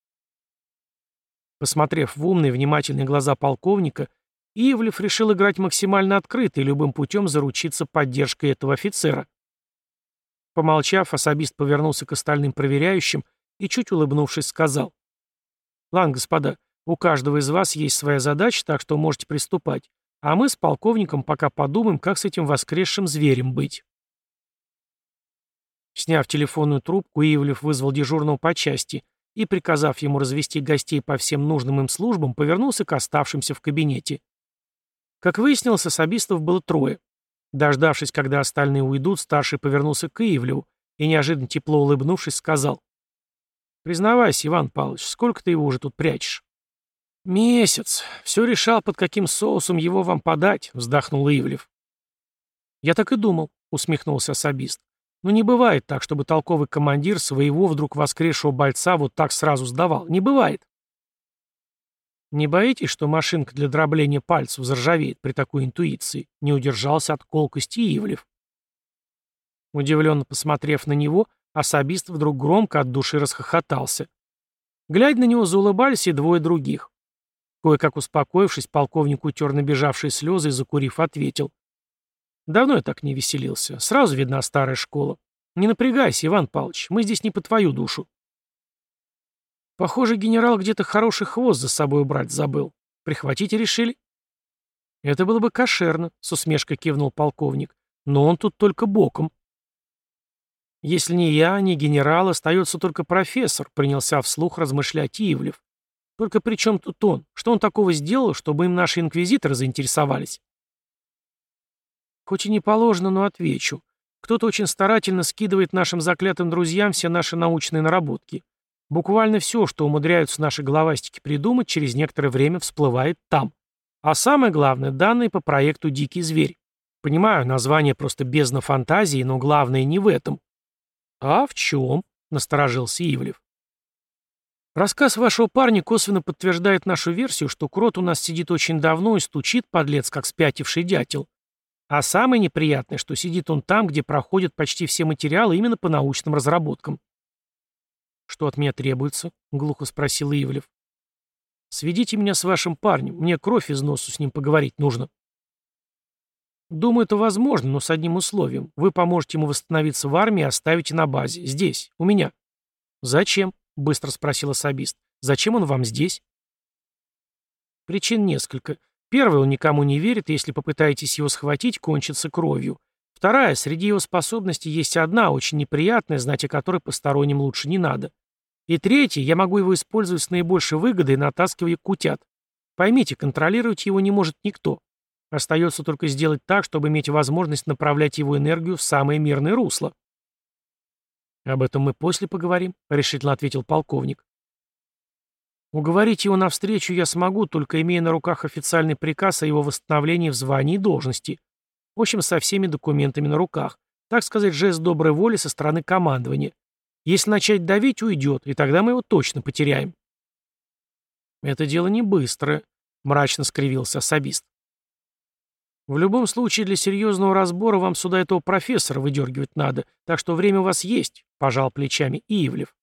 Посмотрев в умные, внимательные глаза полковника, Ивлев решил играть максимально открыто и любым путем заручиться поддержкой этого офицера. Помолчав, особист повернулся к остальным проверяющим и, чуть улыбнувшись, сказал. «Ладно, господа, у каждого из вас есть своя задача, так что можете приступать. А мы с полковником пока подумаем, как с этим воскресшим зверем быть». Сняв телефонную трубку, Ивлев вызвал дежурного по части и, приказав ему развести гостей по всем нужным им службам, повернулся к оставшимся в кабинете. Как выяснилось, особистов было трое. Дождавшись, когда остальные уйдут, старший повернулся к Ивлеву и, неожиданно тепло улыбнувшись, сказал. «Признавайся, Иван Павлович, сколько ты его уже тут прячешь?» «Месяц. Все решал, под каким соусом его вам подать», — вздохнул Ивлев. «Я так и думал», — усмехнулся особист. «Но не бывает так, чтобы толковый командир своего вдруг воскресшего бойца вот так сразу сдавал. Не бывает». «Не боитесь, что машинка для дробления пальцев заржавеет при такой интуиции?» Не удержался от колкости Ивлев. Удивленно посмотрев на него, особист вдруг громко от души расхохотался. Глядя на него, заулыбались и двое других. Кое-как успокоившись, полковник утер набежавшие слезы и, закурив, ответил. «Давно я так не веселился. Сразу видна старая школа. Не напрягайся, Иван Павлович, мы здесь не по твою душу». Похоже, генерал где-то хороший хвост за собой убрать забыл. Прихватить решили? Это было бы кошерно, с усмешкой кивнул полковник. Но он тут только боком. Если не я, не генерал, остается только профессор, принялся вслух размышлять Ивлев. Только при чем тут он? Что он такого сделал, чтобы им наши инквизиторы заинтересовались? Хоть и не положено, но отвечу. Кто-то очень старательно скидывает нашим заклятым друзьям все наши научные наработки. Буквально все, что умудряются наши головастики придумать, через некоторое время всплывает там. А самое главное, данные по проекту «Дикий зверь». Понимаю, название просто бездна фантазии, но главное не в этом. «А в чем?» — насторожился Ивлев. Рассказ вашего парня косвенно подтверждает нашу версию, что крот у нас сидит очень давно и стучит, подлец, как спятивший дятел. А самое неприятное, что сидит он там, где проходят почти все материалы именно по научным разработкам. «Что от меня требуется?» — глухо спросил Ивлев. «Сведите меня с вашим парнем. Мне кровь из носу с ним поговорить нужно». «Думаю, это возможно, но с одним условием. Вы поможете ему восстановиться в армии и оставите на базе. Здесь, у меня». «Зачем?» — быстро спросил особист. «Зачем он вам здесь?» Причин несколько. Первое, он никому не верит, если попытаетесь его схватить, кончится кровью. Вторая, среди его способностей есть одна, очень неприятная, знать о которой посторонним лучше не надо. И третья, я могу его использовать с наибольшей выгодой, натаскивая кутят. Поймите, контролировать его не может никто. Остается только сделать так, чтобы иметь возможность направлять его энергию в самое мирное русло. «Об этом мы после поговорим», — решительно ответил полковник. «Уговорить его навстречу я смогу, только имея на руках официальный приказ о его восстановлении в звании и должности. В общем, со всеми документами на руках. Так сказать, жест доброй воли со стороны командования. Если начать давить, уйдет, и тогда мы его точно потеряем. Это дело не быстрое, мрачно скривился особист. В любом случае, для серьезного разбора вам сюда этого профессора выдергивать надо, так что время у вас есть, пожал плечами Ивлев.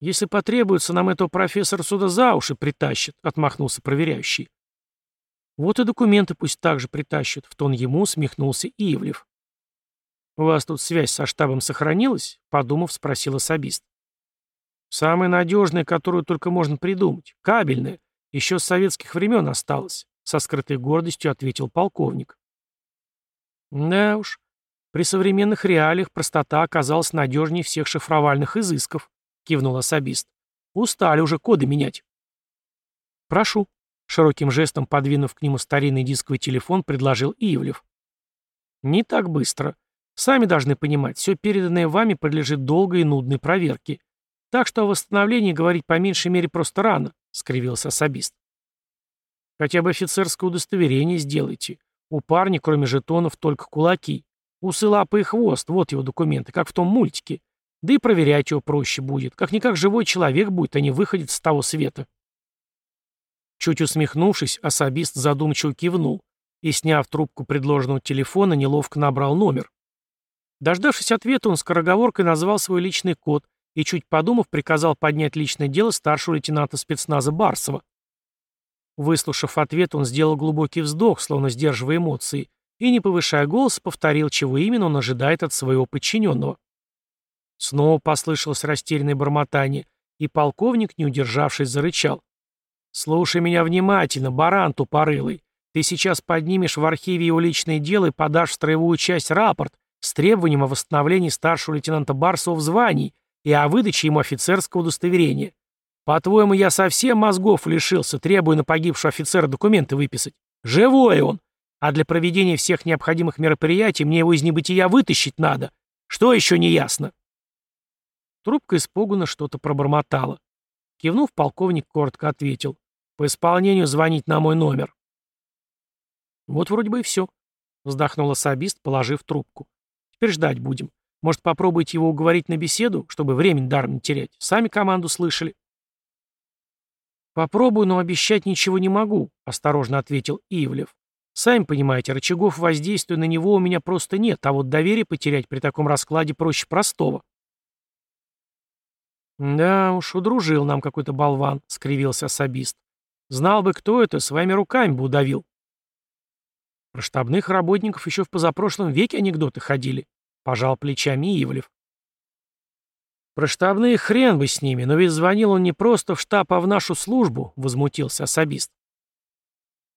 Если потребуется, нам этого профессора сюда за уши притащит, отмахнулся проверяющий. Вот и документы пусть также притащат, в тон ему усмехнулся Ивлев. «У вас тут связь со штабом сохранилась?» — подумав, спросил особист. «Самая надежная, которую только можно придумать. Кабельная. Еще с советских времен осталась», — со скрытой гордостью ответил полковник. «Да уж, при современных реалиях простота оказалась надежнее всех шифровальных изысков», — кивнул особист. «Устали уже коды менять». «Прошу», Широким жестом подвинув к нему старинный дисковый телефон, предложил Ивлев. «Не так быстро. Сами должны понимать, все переданное вами подлежит долгой и нудной проверке. Так что о восстановлении говорить по меньшей мере просто рано», — скривился особист. «Хотя бы офицерское удостоверение сделайте. У парня, кроме жетонов, только кулаки. Усы, лапы и хвост, вот его документы, как в том мультике. Да и проверять его проще будет. Как-никак живой человек будет, а не выходит с того света. Чуть усмехнувшись, особист задумчиво кивнул и, сняв трубку предложенного телефона, неловко набрал номер. Дождавшись ответа, он скороговоркой назвал свой личный код и, чуть подумав, приказал поднять личное дело старшего лейтенанта спецназа Барсова. Выслушав ответ, он сделал глубокий вздох, словно сдерживая эмоции, и, не повышая голос, повторил, чего именно он ожидает от своего подчиненного. Снова послышалось растерянное бормотание, и полковник, не удержавшись, зарычал. «Слушай меня внимательно, баран тупорылый. Ты сейчас поднимешь в архиве его личное дело и подашь в строевую часть рапорт с требованием о восстановлении старшего лейтенанта Барсова в звании и о выдаче ему офицерского удостоверения. По-твоему, я совсем мозгов лишился, требуя на погибшего офицера документы выписать? Живой он! А для проведения всех необходимых мероприятий мне его из небытия вытащить надо. Что еще не ясно?» Трубка испуганно что-то пробормотала. Кивнув, полковник коротко ответил. «По исполнению звонить на мой номер». «Вот вроде бы и все», — вздохнул особист, положив трубку. «Теперь ждать будем. Может, попробуйте его уговорить на беседу, чтобы времени даром не терять? Сами команду слышали». «Попробую, но обещать ничего не могу», — осторожно ответил Ивлев. «Сами понимаете, рычагов воздействия на него у меня просто нет, а вот доверие потерять при таком раскладе проще простого». «Да уж, удружил нам какой-то болван», — скривился особист. «Знал бы, кто это, своими руками бы удавил». «Про штабных работников еще в позапрошлом веке анекдоты ходили», — пожал плечами Ивлев. «Про штабные хрен бы с ними, но ведь звонил он не просто в штаб, а в нашу службу», — возмутился особист.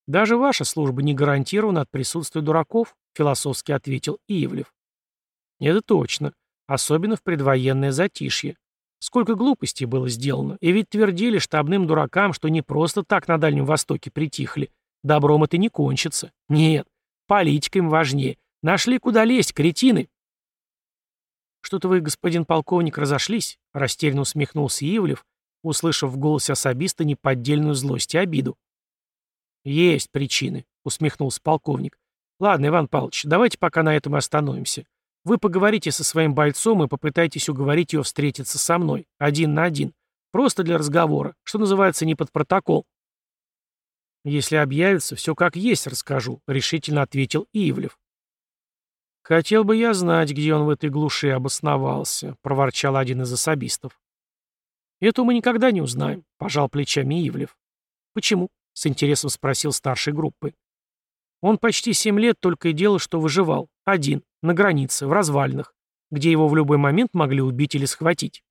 «Даже ваша служба не гарантирована от присутствия дураков», — философски ответил Ивлев. «Это точно, особенно в предвоенное затишье. Сколько глупостей было сделано, и ведь твердили штабным дуракам, что не просто так на Дальнем Востоке притихли. Добром это не кончится. Нет, политика им важнее. Нашли куда лезть, кретины. Что-то вы, господин полковник, разошлись, растерянно усмехнулся Ивлев, услышав в голосе особиста неподдельную злость и обиду. Есть причины, усмехнулся полковник. Ладно, Иван Павлович, давайте пока на этом остановимся. Вы поговорите со своим бойцом и попытайтесь уговорить его встретиться со мной, один на один. Просто для разговора, что называется, не под протокол. Если объявится, все как есть расскажу, решительно ответил Ивлев. Хотел бы я знать, где он в этой глуши обосновался, проворчал один из особистов. Это мы никогда не узнаем, пожал плечами Ивлев. Почему? С интересом спросил старшей группы. Он почти семь лет только и делал, что выживал. Один. На границе, в развалинах, где его в любой момент могли убить или схватить.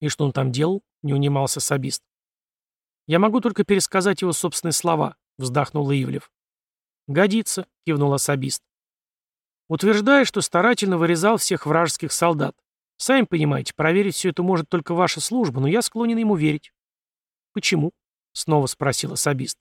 И что он там делал? Не унимался сабист. Я могу только пересказать его собственные слова, вздохнул Ивлев. Годится, кивнул особист. Утверждая, что старательно вырезал всех вражеских солдат. Сами понимаете, проверить все это может только ваша служба, но я склонен ему верить. Почему? Снова спросил особист.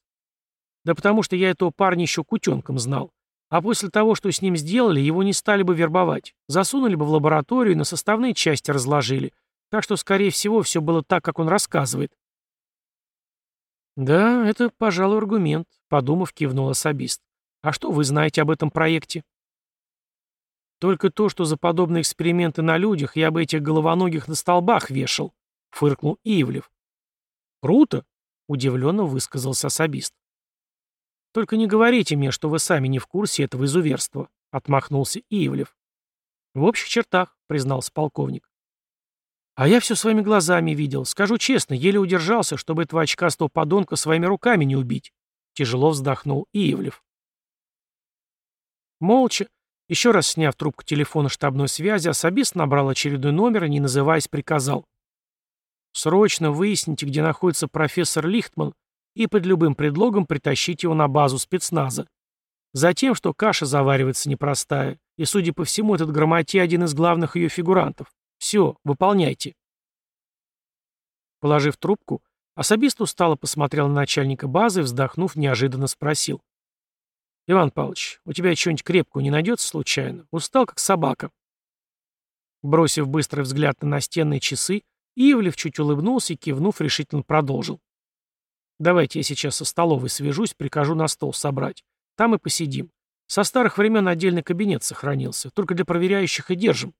Да потому что я этого парня еще кутенком знал. А после того, что с ним сделали, его не стали бы вербовать. Засунули бы в лабораторию и на составные части разложили. Так что, скорее всего, все было так, как он рассказывает. «Да, это, пожалуй, аргумент», — подумав, кивнул особист. «А что вы знаете об этом проекте?» «Только то, что за подобные эксперименты на людях я бы этих головоногих на столбах вешал», — фыркнул Ивлев. «Круто», — удивленно высказался особист. «Только не говорите мне, что вы сами не в курсе этого изуверства», — отмахнулся Ивлев. «В общих чертах», — признался полковник. «А я все своими глазами видел. Скажу честно, еле удержался, чтобы этого очкастого подонка своими руками не убить», — тяжело вздохнул Ивлев. Молча, еще раз сняв трубку телефона штабной связи, особист набрал очередной номер и, не называясь, приказал. «Срочно выясните, где находится профессор Лихтман и под любым предлогом притащить его на базу спецназа. Затем, что каша заваривается непростая, и, судя по всему, этот грамотей один из главных ее фигурантов. Все, выполняйте. Положив трубку, Особист устало посмотрел на начальника базы и, вздохнув, неожиданно спросил. «Иван Павлович, у тебя что-нибудь крепкого не найдется случайно? Устал, как собака». Бросив быстрый взгляд на настенные часы, Ивлев чуть улыбнулся и, кивнув, решительно продолжил. «Давайте я сейчас со столовой свяжусь, прикажу на стол собрать. Там и посидим. Со старых времен отдельный кабинет сохранился. Только для проверяющих и держим».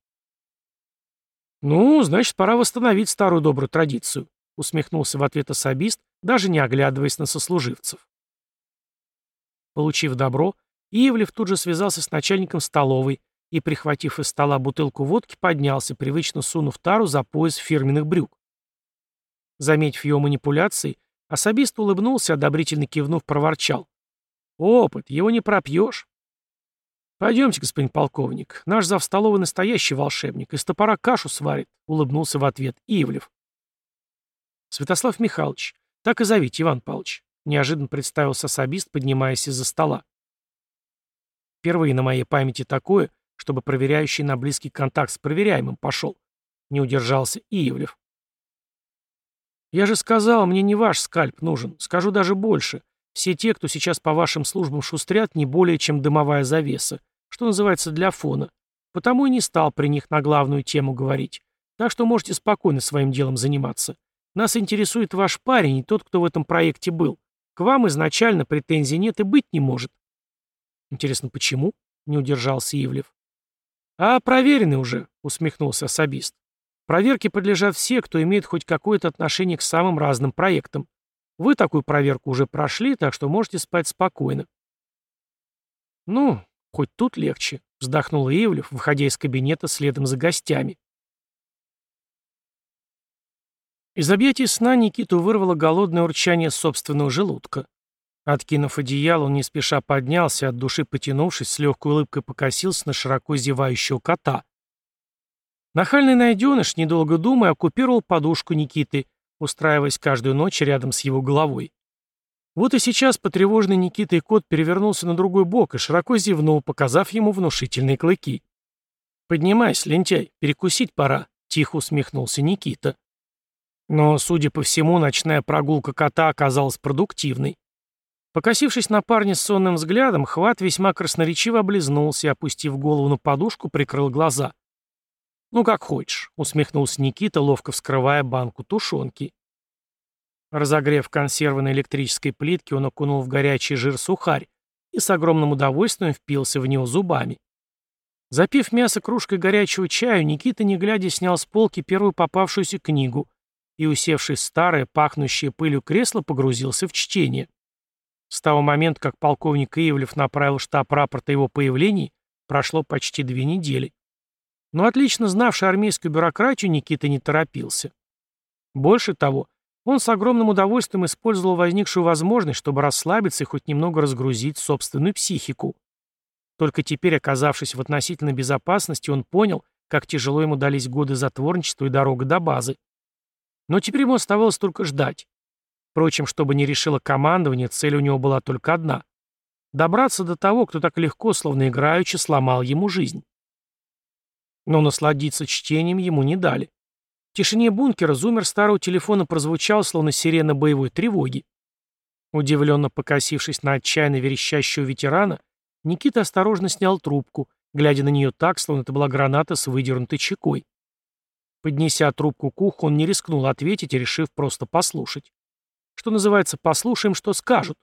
«Ну, значит, пора восстановить старую добрую традицию», — усмехнулся в ответ особист, даже не оглядываясь на сослуживцев. Получив добро, Ивлев тут же связался с начальником столовой и, прихватив из стола бутылку водки, поднялся, привычно сунув тару за пояс фирменных брюк. Заметив его манипуляции, особист улыбнулся, одобрительно кивнув, проворчал. «Опыт, его не пропьешь». «Пойдемте, господин полковник. Наш зав столовый настоящий волшебник. Из топора кашу сварит», — улыбнулся в ответ Ивлев. «Святослав Михайлович, так и зовите, Иван Павлович», — неожиданно представился особист, поднимаясь из-за стола. Впервые на моей памяти такое, чтобы проверяющий на близкий контакт с проверяемым пошел. Не удержался Ивлев. «Я же сказал, мне не ваш скальп нужен. Скажу даже больше. Все те, кто сейчас по вашим службам шустрят, не более чем дымовая завеса, что называется для фона. Потому и не стал при них на главную тему говорить. Так что можете спокойно своим делом заниматься. Нас интересует ваш парень и тот, кто в этом проекте был. К вам изначально претензий нет и быть не может. Интересно, почему? Не удержался Ивлев. А проверены уже, усмехнулся особист. Проверке подлежат все, кто имеет хоть какое-то отношение к самым разным проектам. Вы такую проверку уже прошли, так что можете спать спокойно. Ну, хоть тут легче, вздохнул Ивлев, выходя из кабинета следом за гостями. Из объятий сна Никиту вырвало голодное урчание собственного желудка. Откинув одеяло, он не спеша поднялся, от души потянувшись, с легкой улыбкой покосился на широко зевающего кота. Нахальный найденыш, недолго думая, оккупировал подушку Никиты устраиваясь каждую ночь рядом с его головой. Вот и сейчас потревоженный Никитой кот перевернулся на другой бок и широко зевнул, показав ему внушительные клыки. «Поднимайся, лентяй, перекусить пора», — тихо усмехнулся Никита. Но, судя по всему, ночная прогулка кота оказалась продуктивной. Покосившись на парня с сонным взглядом, Хват весьма красноречиво облизнулся и, опустив голову на подушку, прикрыл глаза. «Ну, как хочешь», — усмехнулся Никита, ловко вскрывая банку тушенки. Разогрев консервы на электрической плитке, он окунул в горячий жир сухарь и с огромным удовольствием впился в него зубами. Запив мясо кружкой горячего чаю, Никита, не глядя, снял с полки первую попавшуюся книгу и, усевшись в старое, пахнущее пылью кресло, погрузился в чтение. С того момента, как полковник Ивлев направил штаб рапорта его появлении, прошло почти две недели. Но отлично знавший армейскую бюрократию, Никита не торопился. Больше того, он с огромным удовольствием использовал возникшую возможность, чтобы расслабиться и хоть немного разгрузить собственную психику. Только теперь, оказавшись в относительной безопасности, он понял, как тяжело ему дались годы затворничества и дорога до базы. Но теперь ему оставалось только ждать. Впрочем, чтобы не решило командование, цель у него была только одна — добраться до того, кто так легко, словно играючи, сломал ему жизнь. Но насладиться чтением ему не дали. В тишине бункера зумер старого телефона прозвучал, словно сирена боевой тревоги. Удивленно покосившись на отчаянно верещащего ветерана, Никита осторожно снял трубку, глядя на нее так, словно это была граната с выдернутой чекой. Поднеся трубку к уху, он не рискнул ответить, решив просто послушать. Что называется, послушаем, что скажут.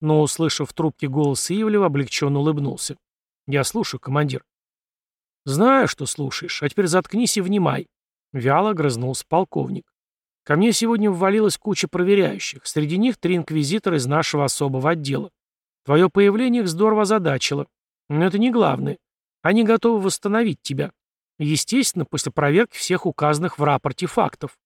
Но, услышав в трубке голос Ивлева, облегченно улыбнулся. «Я слушаю, командир». «Знаю, что слушаешь, а теперь заткнись и внимай», — вяло грызнулся полковник. «Ко мне сегодня ввалилась куча проверяющих. Среди них три инквизитора из нашего особого отдела. Твое появление их здорово озадачило. Но это не главное. Они готовы восстановить тебя. Естественно, после проверки всех указанных в рапорте фактов.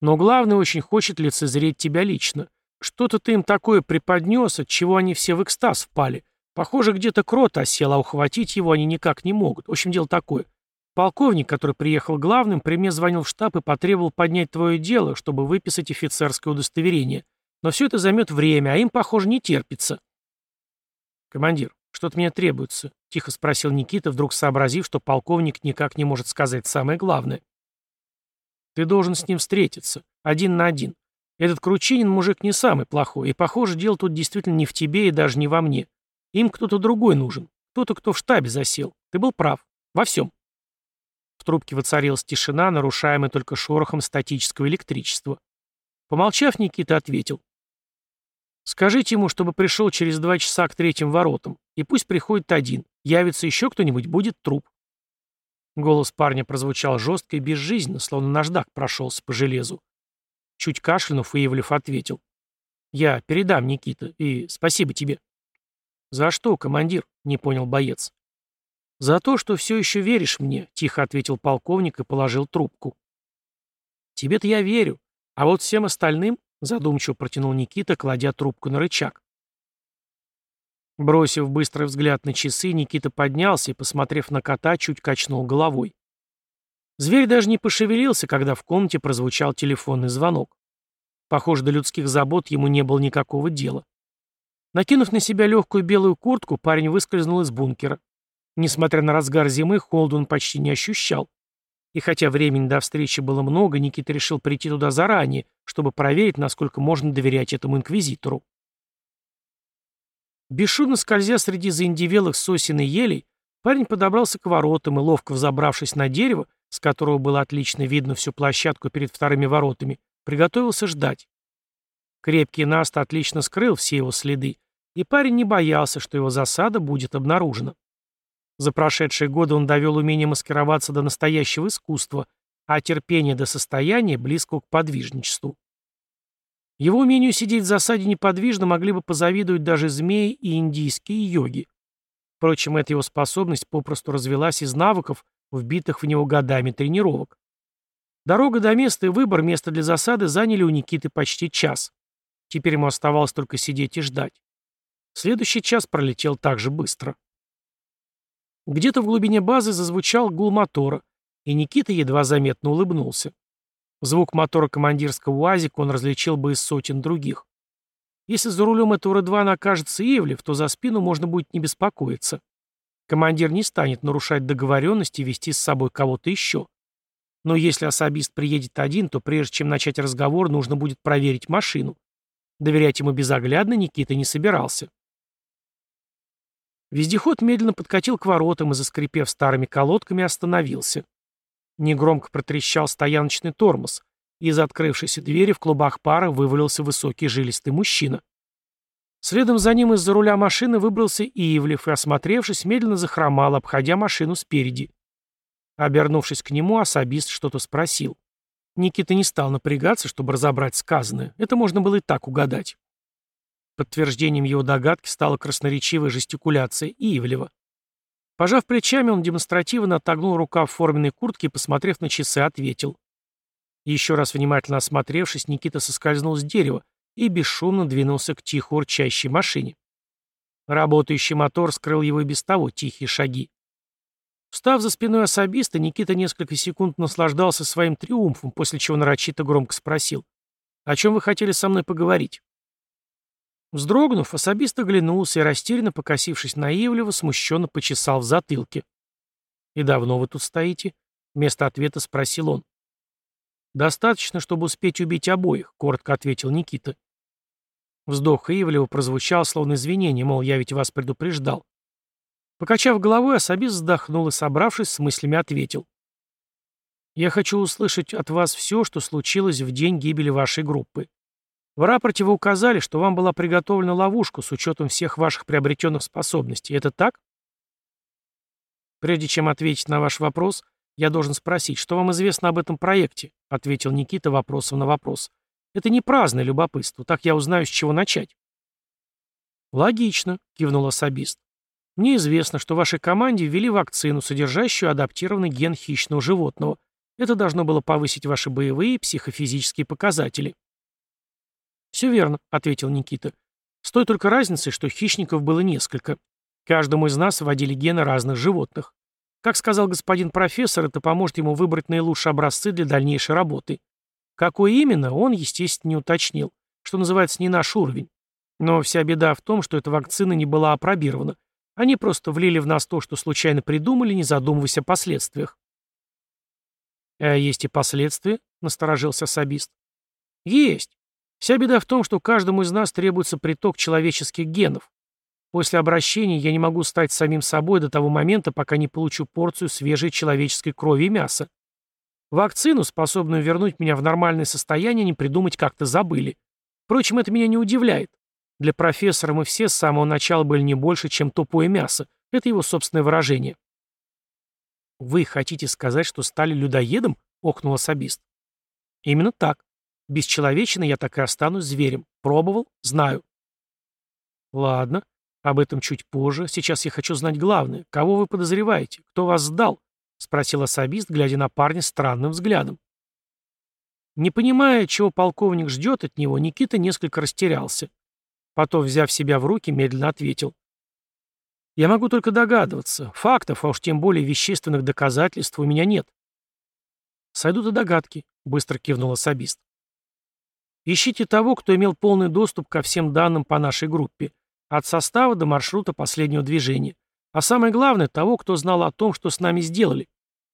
Но главное, очень хочет лицезреть тебя лично. Что-то ты им такое преподнес, от чего они все в экстаз впали. Похоже, где-то крот осел, а ухватить его они никак не могут. В общем, дело такое. Полковник, который приехал главным, при мне звонил в штаб и потребовал поднять твое дело, чтобы выписать офицерское удостоверение. Но все это займет время, а им, похоже, не терпится. Командир, что-то мне требуется, тихо спросил Никита, вдруг сообразив, что полковник никак не может сказать самое главное. Ты должен с ним встретиться, один на один. Этот Кручинин мужик не самый плохой, и, похоже, дело тут действительно не в тебе и даже не во мне. Им кто-то другой нужен, кто-то, кто в штабе засел. Ты был прав. Во всем. В трубке воцарилась тишина, нарушаемая только шорохом статического электричества. Помолчав, Никита ответил. «Скажите ему, чтобы пришел через два часа к третьим воротам, и пусть приходит один. Явится еще кто-нибудь, будет труп». Голос парня прозвучал жестко и безжизненно, словно наждак прошелся по железу. Чуть кашлянув, Ивлев ответил. «Я передам, Никита, и спасибо тебе». «За что, командир?» — не понял боец. «За то, что все еще веришь мне», — тихо ответил полковник и положил трубку. «Тебе-то я верю, а вот всем остальным», — задумчиво протянул Никита, кладя трубку на рычаг. Бросив быстрый взгляд на часы, Никита поднялся и, посмотрев на кота, чуть качнул головой. Зверь даже не пошевелился, когда в комнате прозвучал телефонный звонок. Похоже, до людских забот ему не было никакого дела. Накинув на себя легкую белую куртку, парень выскользнул из бункера. Несмотря на разгар зимы, холода он почти не ощущал. И хотя времени до встречи было много, Никита решил прийти туда заранее, чтобы проверить, насколько можно доверять этому инквизитору. Бесшумно скользя среди заиндевелых сосен и елей, парень подобрался к воротам и, ловко взобравшись на дерево, с которого было отлично видно всю площадку перед вторыми воротами, приготовился ждать. Крепкий Наст отлично скрыл все его следы, и парень не боялся, что его засада будет обнаружена. За прошедшие годы он довел умение маскироваться до настоящего искусства, а терпение до состояния близкого к подвижничеству. Его умению сидеть в засаде неподвижно могли бы позавидовать даже змеи и индийские йоги. Впрочем, эта его способность попросту развелась из навыков, вбитых в него годами тренировок. Дорога до места и выбор места для засады заняли у Никиты почти час. Теперь ему оставалось только сидеть и ждать. Следующий час пролетел так же быстро. Где-то в глубине базы зазвучал гул мотора, и Никита едва заметно улыбнулся. Звук мотора командирского УАЗика он различил бы из сотен других. Если за рулем этого Р-2 окажется Ивлев, то за спину можно будет не беспокоиться. Командир не станет нарушать договоренности и вести с собой кого-то еще. Но если особист приедет один, то прежде чем начать разговор, нужно будет проверить машину. Доверять ему безоглядно Никита не собирался. Вездеход медленно подкатил к воротам и, заскрипев старыми колодками, остановился. Негромко протрещал стояночный тормоз, из открывшейся двери в клубах пара вывалился высокий жилистый мужчина. Следом за ним из-за руля машины выбрался Ивлев и, осмотревшись, медленно захромал, обходя машину спереди. Обернувшись к нему, особист что-то спросил. Никита не стал напрягаться, чтобы разобрать сказанное. Это можно было и так угадать. Подтверждением его догадки стала красноречивая жестикуляция Ивлева. Пожав плечами, он демонстративно отогнул рукав форменной куртки и, посмотрев на часы, ответил. Еще раз внимательно осмотревшись, Никита соскользнул с дерева, и бесшумно двинулся к тихо урчащей машине. Работающий мотор скрыл его и без того тихие шаги. Встав за спиной особиста, Никита несколько секунд наслаждался своим триумфом, после чего нарочито громко спросил. «О чем вы хотели со мной поговорить?» Вздрогнув, особист оглянулся и, растерянно покосившись на Ивлева, смущенно почесал в затылке. «И давно вы тут стоите?» Вместо ответа спросил он. «Достаточно, чтобы успеть убить обоих», — коротко ответил Никита. Вздох Ивлева прозвучал, словно извинение, мол, я ведь вас предупреждал. Покачав головой, особист вздохнул и, собравшись с мыслями, ответил. «Я хочу услышать от вас все, что случилось в день гибели вашей группы. В рапорте вы указали, что вам была приготовлена ловушка с учетом всех ваших приобретенных способностей. Это так?» Прежде чем ответить на ваш вопрос, я должен спросить, что вам известно об этом проекте?» — ответил Никита вопросом на вопрос. Это не праздное любопытство, так я узнаю, с чего начать. Логично, кивнул особист. Мне известно, что вашей команде ввели вакцину, содержащую адаптированный ген хищного животного. Это должно было повысить ваши боевые и психофизические показатели. «Все верно», — ответил Никита. «С той только разницей, что хищников было несколько. Каждому из нас вводили гены разных животных. Как сказал господин профессор, это поможет ему выбрать наилучшие образцы для дальнейшей работы. Какой именно, он, естественно, не уточнил, что называется не наш уровень. Но вся беда в том, что эта вакцина не была опробирована. Они просто влили в нас то, что случайно придумали, не задумываясь о последствиях. «А есть и последствия?» — насторожился особист. «Есть. Вся беда в том, что каждому из нас требуется приток человеческих генов. После обращения я не могу стать самим собой до того момента, пока не получу порцию свежей человеческой крови и мяса. Вакцину, способную вернуть меня в нормальное состояние, не придумать как-то забыли. Впрочем, это меня не удивляет. Для профессора мы все с самого начала были не больше, чем тупое мясо. Это его собственное выражение. «Вы хотите сказать, что стали людоедом?» — охнул особист. «Именно так. Без человечины я так и останусь зверем. Пробовал? Знаю». «Ладно. Об этом чуть позже. Сейчас я хочу знать главное. Кого вы подозреваете? Кто вас сдал?» — спросил особист, глядя на парня странным взглядом. Не понимая, чего полковник ждет от него, Никита несколько растерялся. Потом, взяв себя в руки, медленно ответил. «Я могу только догадываться. Фактов, а уж тем более вещественных доказательств у меня нет». «Сойдут и догадки», — быстро кивнул особист. «Ищите того, кто имел полный доступ ко всем данным по нашей группе. От состава до маршрута последнего движения. А самое главное, того, кто знал о том, что с нами сделали.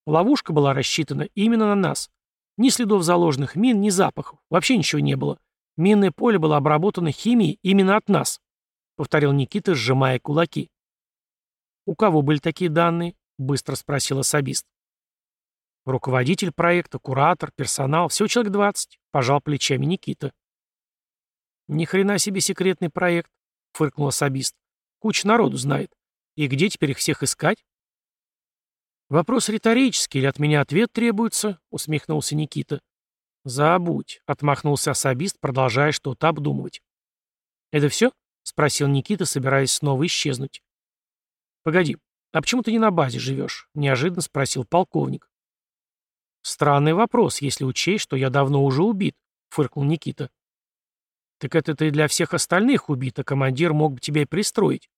Ловушка была рассчитана именно на нас. Ни следов заложенных мин, ни запахов. Вообще ничего не было. Минное поле было обработано химией именно от нас», — повторил Никита, сжимая кулаки. «У кого были такие данные?» — быстро спросил особист. «Руководитель проекта, куратор, персонал, всего человек двадцать», — пожал плечами Никита. «Ни хрена себе секретный проект», — фыркнул особист. «Куча народу знает. И где теперь их всех искать?» «Вопрос риторический, или от меня ответ требуется?» — усмехнулся Никита. «Забудь», — отмахнулся особист, продолжая что-то обдумывать. «Это все?» — спросил Никита, собираясь снова исчезнуть. «Погоди, а почему ты не на базе живешь?» — неожиданно спросил полковник. «Странный вопрос, если учесть, что я давно уже убит», — фыркнул Никита. «Так это ты для всех остальных убит, а командир мог бы тебя и пристроить».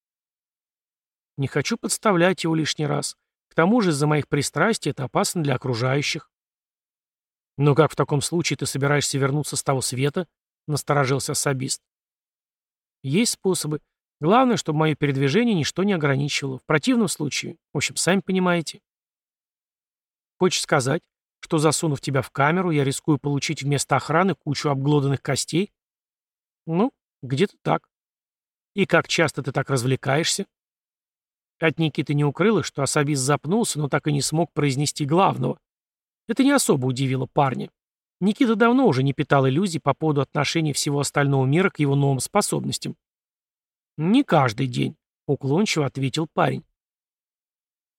«Не хочу подставлять его лишний раз. К тому же из-за моих пристрастий это опасно для окружающих». «Но как в таком случае ты собираешься вернуться с того света?» — насторожился особист. «Есть способы. Главное, чтобы мое передвижение ничто не ограничивало. В противном случае, в общем, сами понимаете». «Хочешь сказать, что, засунув тебя в камеру, я рискую получить вместо охраны кучу обглоданных костей? Ну, где-то так. И как часто ты так развлекаешься? От Никиты не укрылось, что особист запнулся, но так и не смог произнести главного. Это не особо удивило парня. Никита давно уже не питал иллюзий по поводу отношения всего остального мира к его новым способностям. «Не каждый день», — уклончиво ответил парень.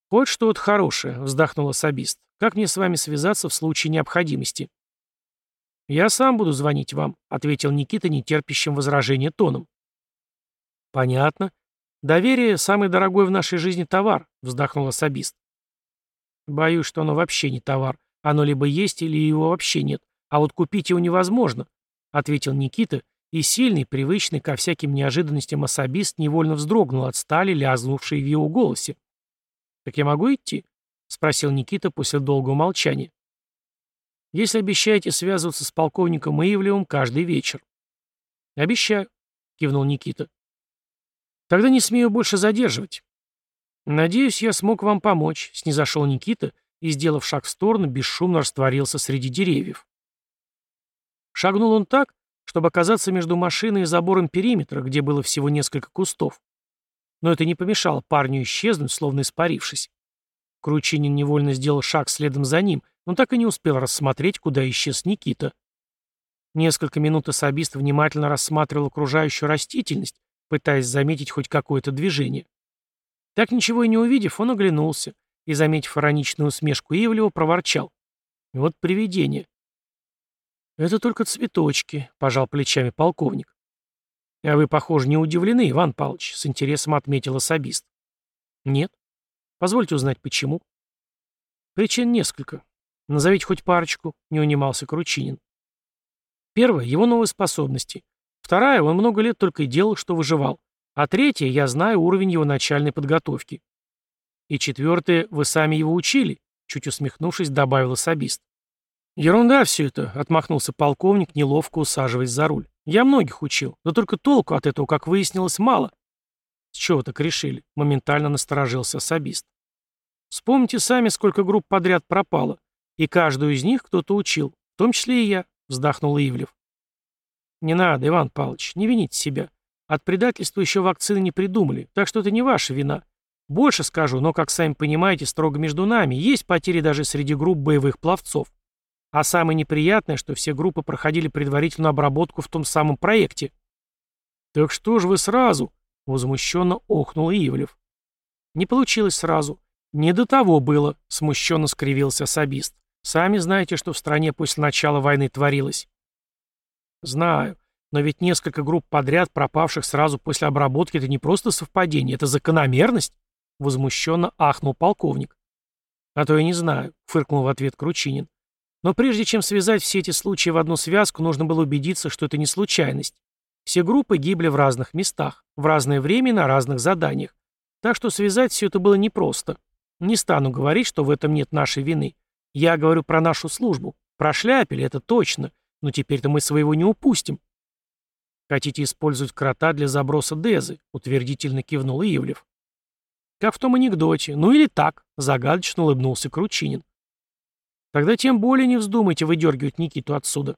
«Вот что-то хорошее», — вздохнул особист. Как мне с вами связаться в случае необходимости?» «Я сам буду звонить вам», — ответил Никита нетерпящим возражения тоном. «Понятно. Доверие — самый дорогой в нашей жизни товар», — вздохнул особист. «Боюсь, что оно вообще не товар. Оно либо есть, или его вообще нет. А вот купить его невозможно», — ответил Никита, и сильный, привычный ко всяким неожиданностям особист невольно вздрогнул от стали, лязнувшей в его голосе. «Так я могу идти?» — спросил Никита после долгого молчания. «Если обещаете связываться с полковником Ивлевым каждый вечер». «Обещаю», — кивнул Никита. «Тогда не смею больше задерживать». «Надеюсь, я смог вам помочь», — снизошел Никита и, сделав шаг в сторону, бесшумно растворился среди деревьев. Шагнул он так, чтобы оказаться между машиной и забором периметра, где было всего несколько кустов. Но это не помешало парню исчезнуть, словно испарившись. Кручинин невольно сделал шаг следом за ним, но так и не успел рассмотреть, куда исчез Никита. Несколько минут особист внимательно рассматривал окружающую растительность, пытаясь заметить хоть какое-то движение. Так ничего и не увидев, он оглянулся и, заметив ироничную усмешку Ивлева, проворчал. «Вот привидение». «Это только цветочки», — пожал плечами полковник. «А вы, похоже, не удивлены, Иван Павлович», — с интересом отметил особист. «Нет. Позвольте узнать, почему. Причин несколько. Назовите хоть парочку, не унимался Кручинин. Первое — его новые способности. Вторая — он много лет только и делал, что выживал. А третья — я знаю уровень его начальной подготовки. И четвертое — вы сами его учили, чуть усмехнувшись, добавил особист. «Ерунда все это», — отмахнулся полковник, неловко усаживаясь за руль. «Я многих учил, но только толку от этого, как выяснилось, мало». «С чего так решили?» — моментально насторожился особист. Вспомните сами, сколько групп подряд пропало. И каждую из них кто-то учил, в том числе и я, вздохнул Ивлев. Не надо, Иван Павлович, не вините себя. От предательства еще вакцины не придумали, так что это не ваша вина. Больше скажу, но, как сами понимаете, строго между нами, есть потери даже среди групп боевых пловцов. А самое неприятное, что все группы проходили предварительную обработку в том самом проекте. «Так что ж вы сразу?» — возмущенно охнул Ивлев. «Не получилось сразу. Не до того было», — смущенно скривился особист. «Сами знаете, что в стране после начала войны творилось». «Знаю. Но ведь несколько групп подряд, пропавших сразу после обработки, это не просто совпадение, это закономерность», — возмущенно ахнул полковник. «А то я не знаю», — фыркнул в ответ Кручинин. Но прежде чем связать все эти случаи в одну связку, нужно было убедиться, что это не случайность. Все группы гибли в разных местах, в разное время и на разных заданиях. Так что связать все это было непросто. Не стану говорить, что в этом нет нашей вины. Я говорю про нашу службу. Прошляпили, это точно. Но теперь-то мы своего не упустим. Хотите использовать крота для заброса Дезы, утвердительно кивнул Ивлев. Как в том анекдоте. Ну или так, загадочно улыбнулся Кручинин. Тогда тем более не вздумайте выдергивать Никиту отсюда.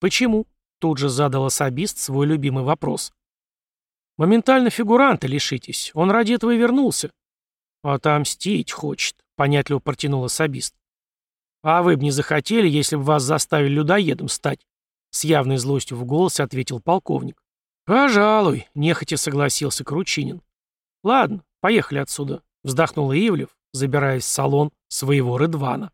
Почему? Тут же задал особист свой любимый вопрос. Моментально фигуранта лишитесь. Он ради этого и вернулся. Отомстить хочет, понятливо протянул особист. А вы бы не захотели, если бы вас заставили людоедом стать? С явной злостью в голосе ответил полковник. «Пожалуй», — нехотя согласился Кручинин. «Ладно, поехали отсюда», — вздохнул Ивлев, забираясь в салон своего Рыдвана.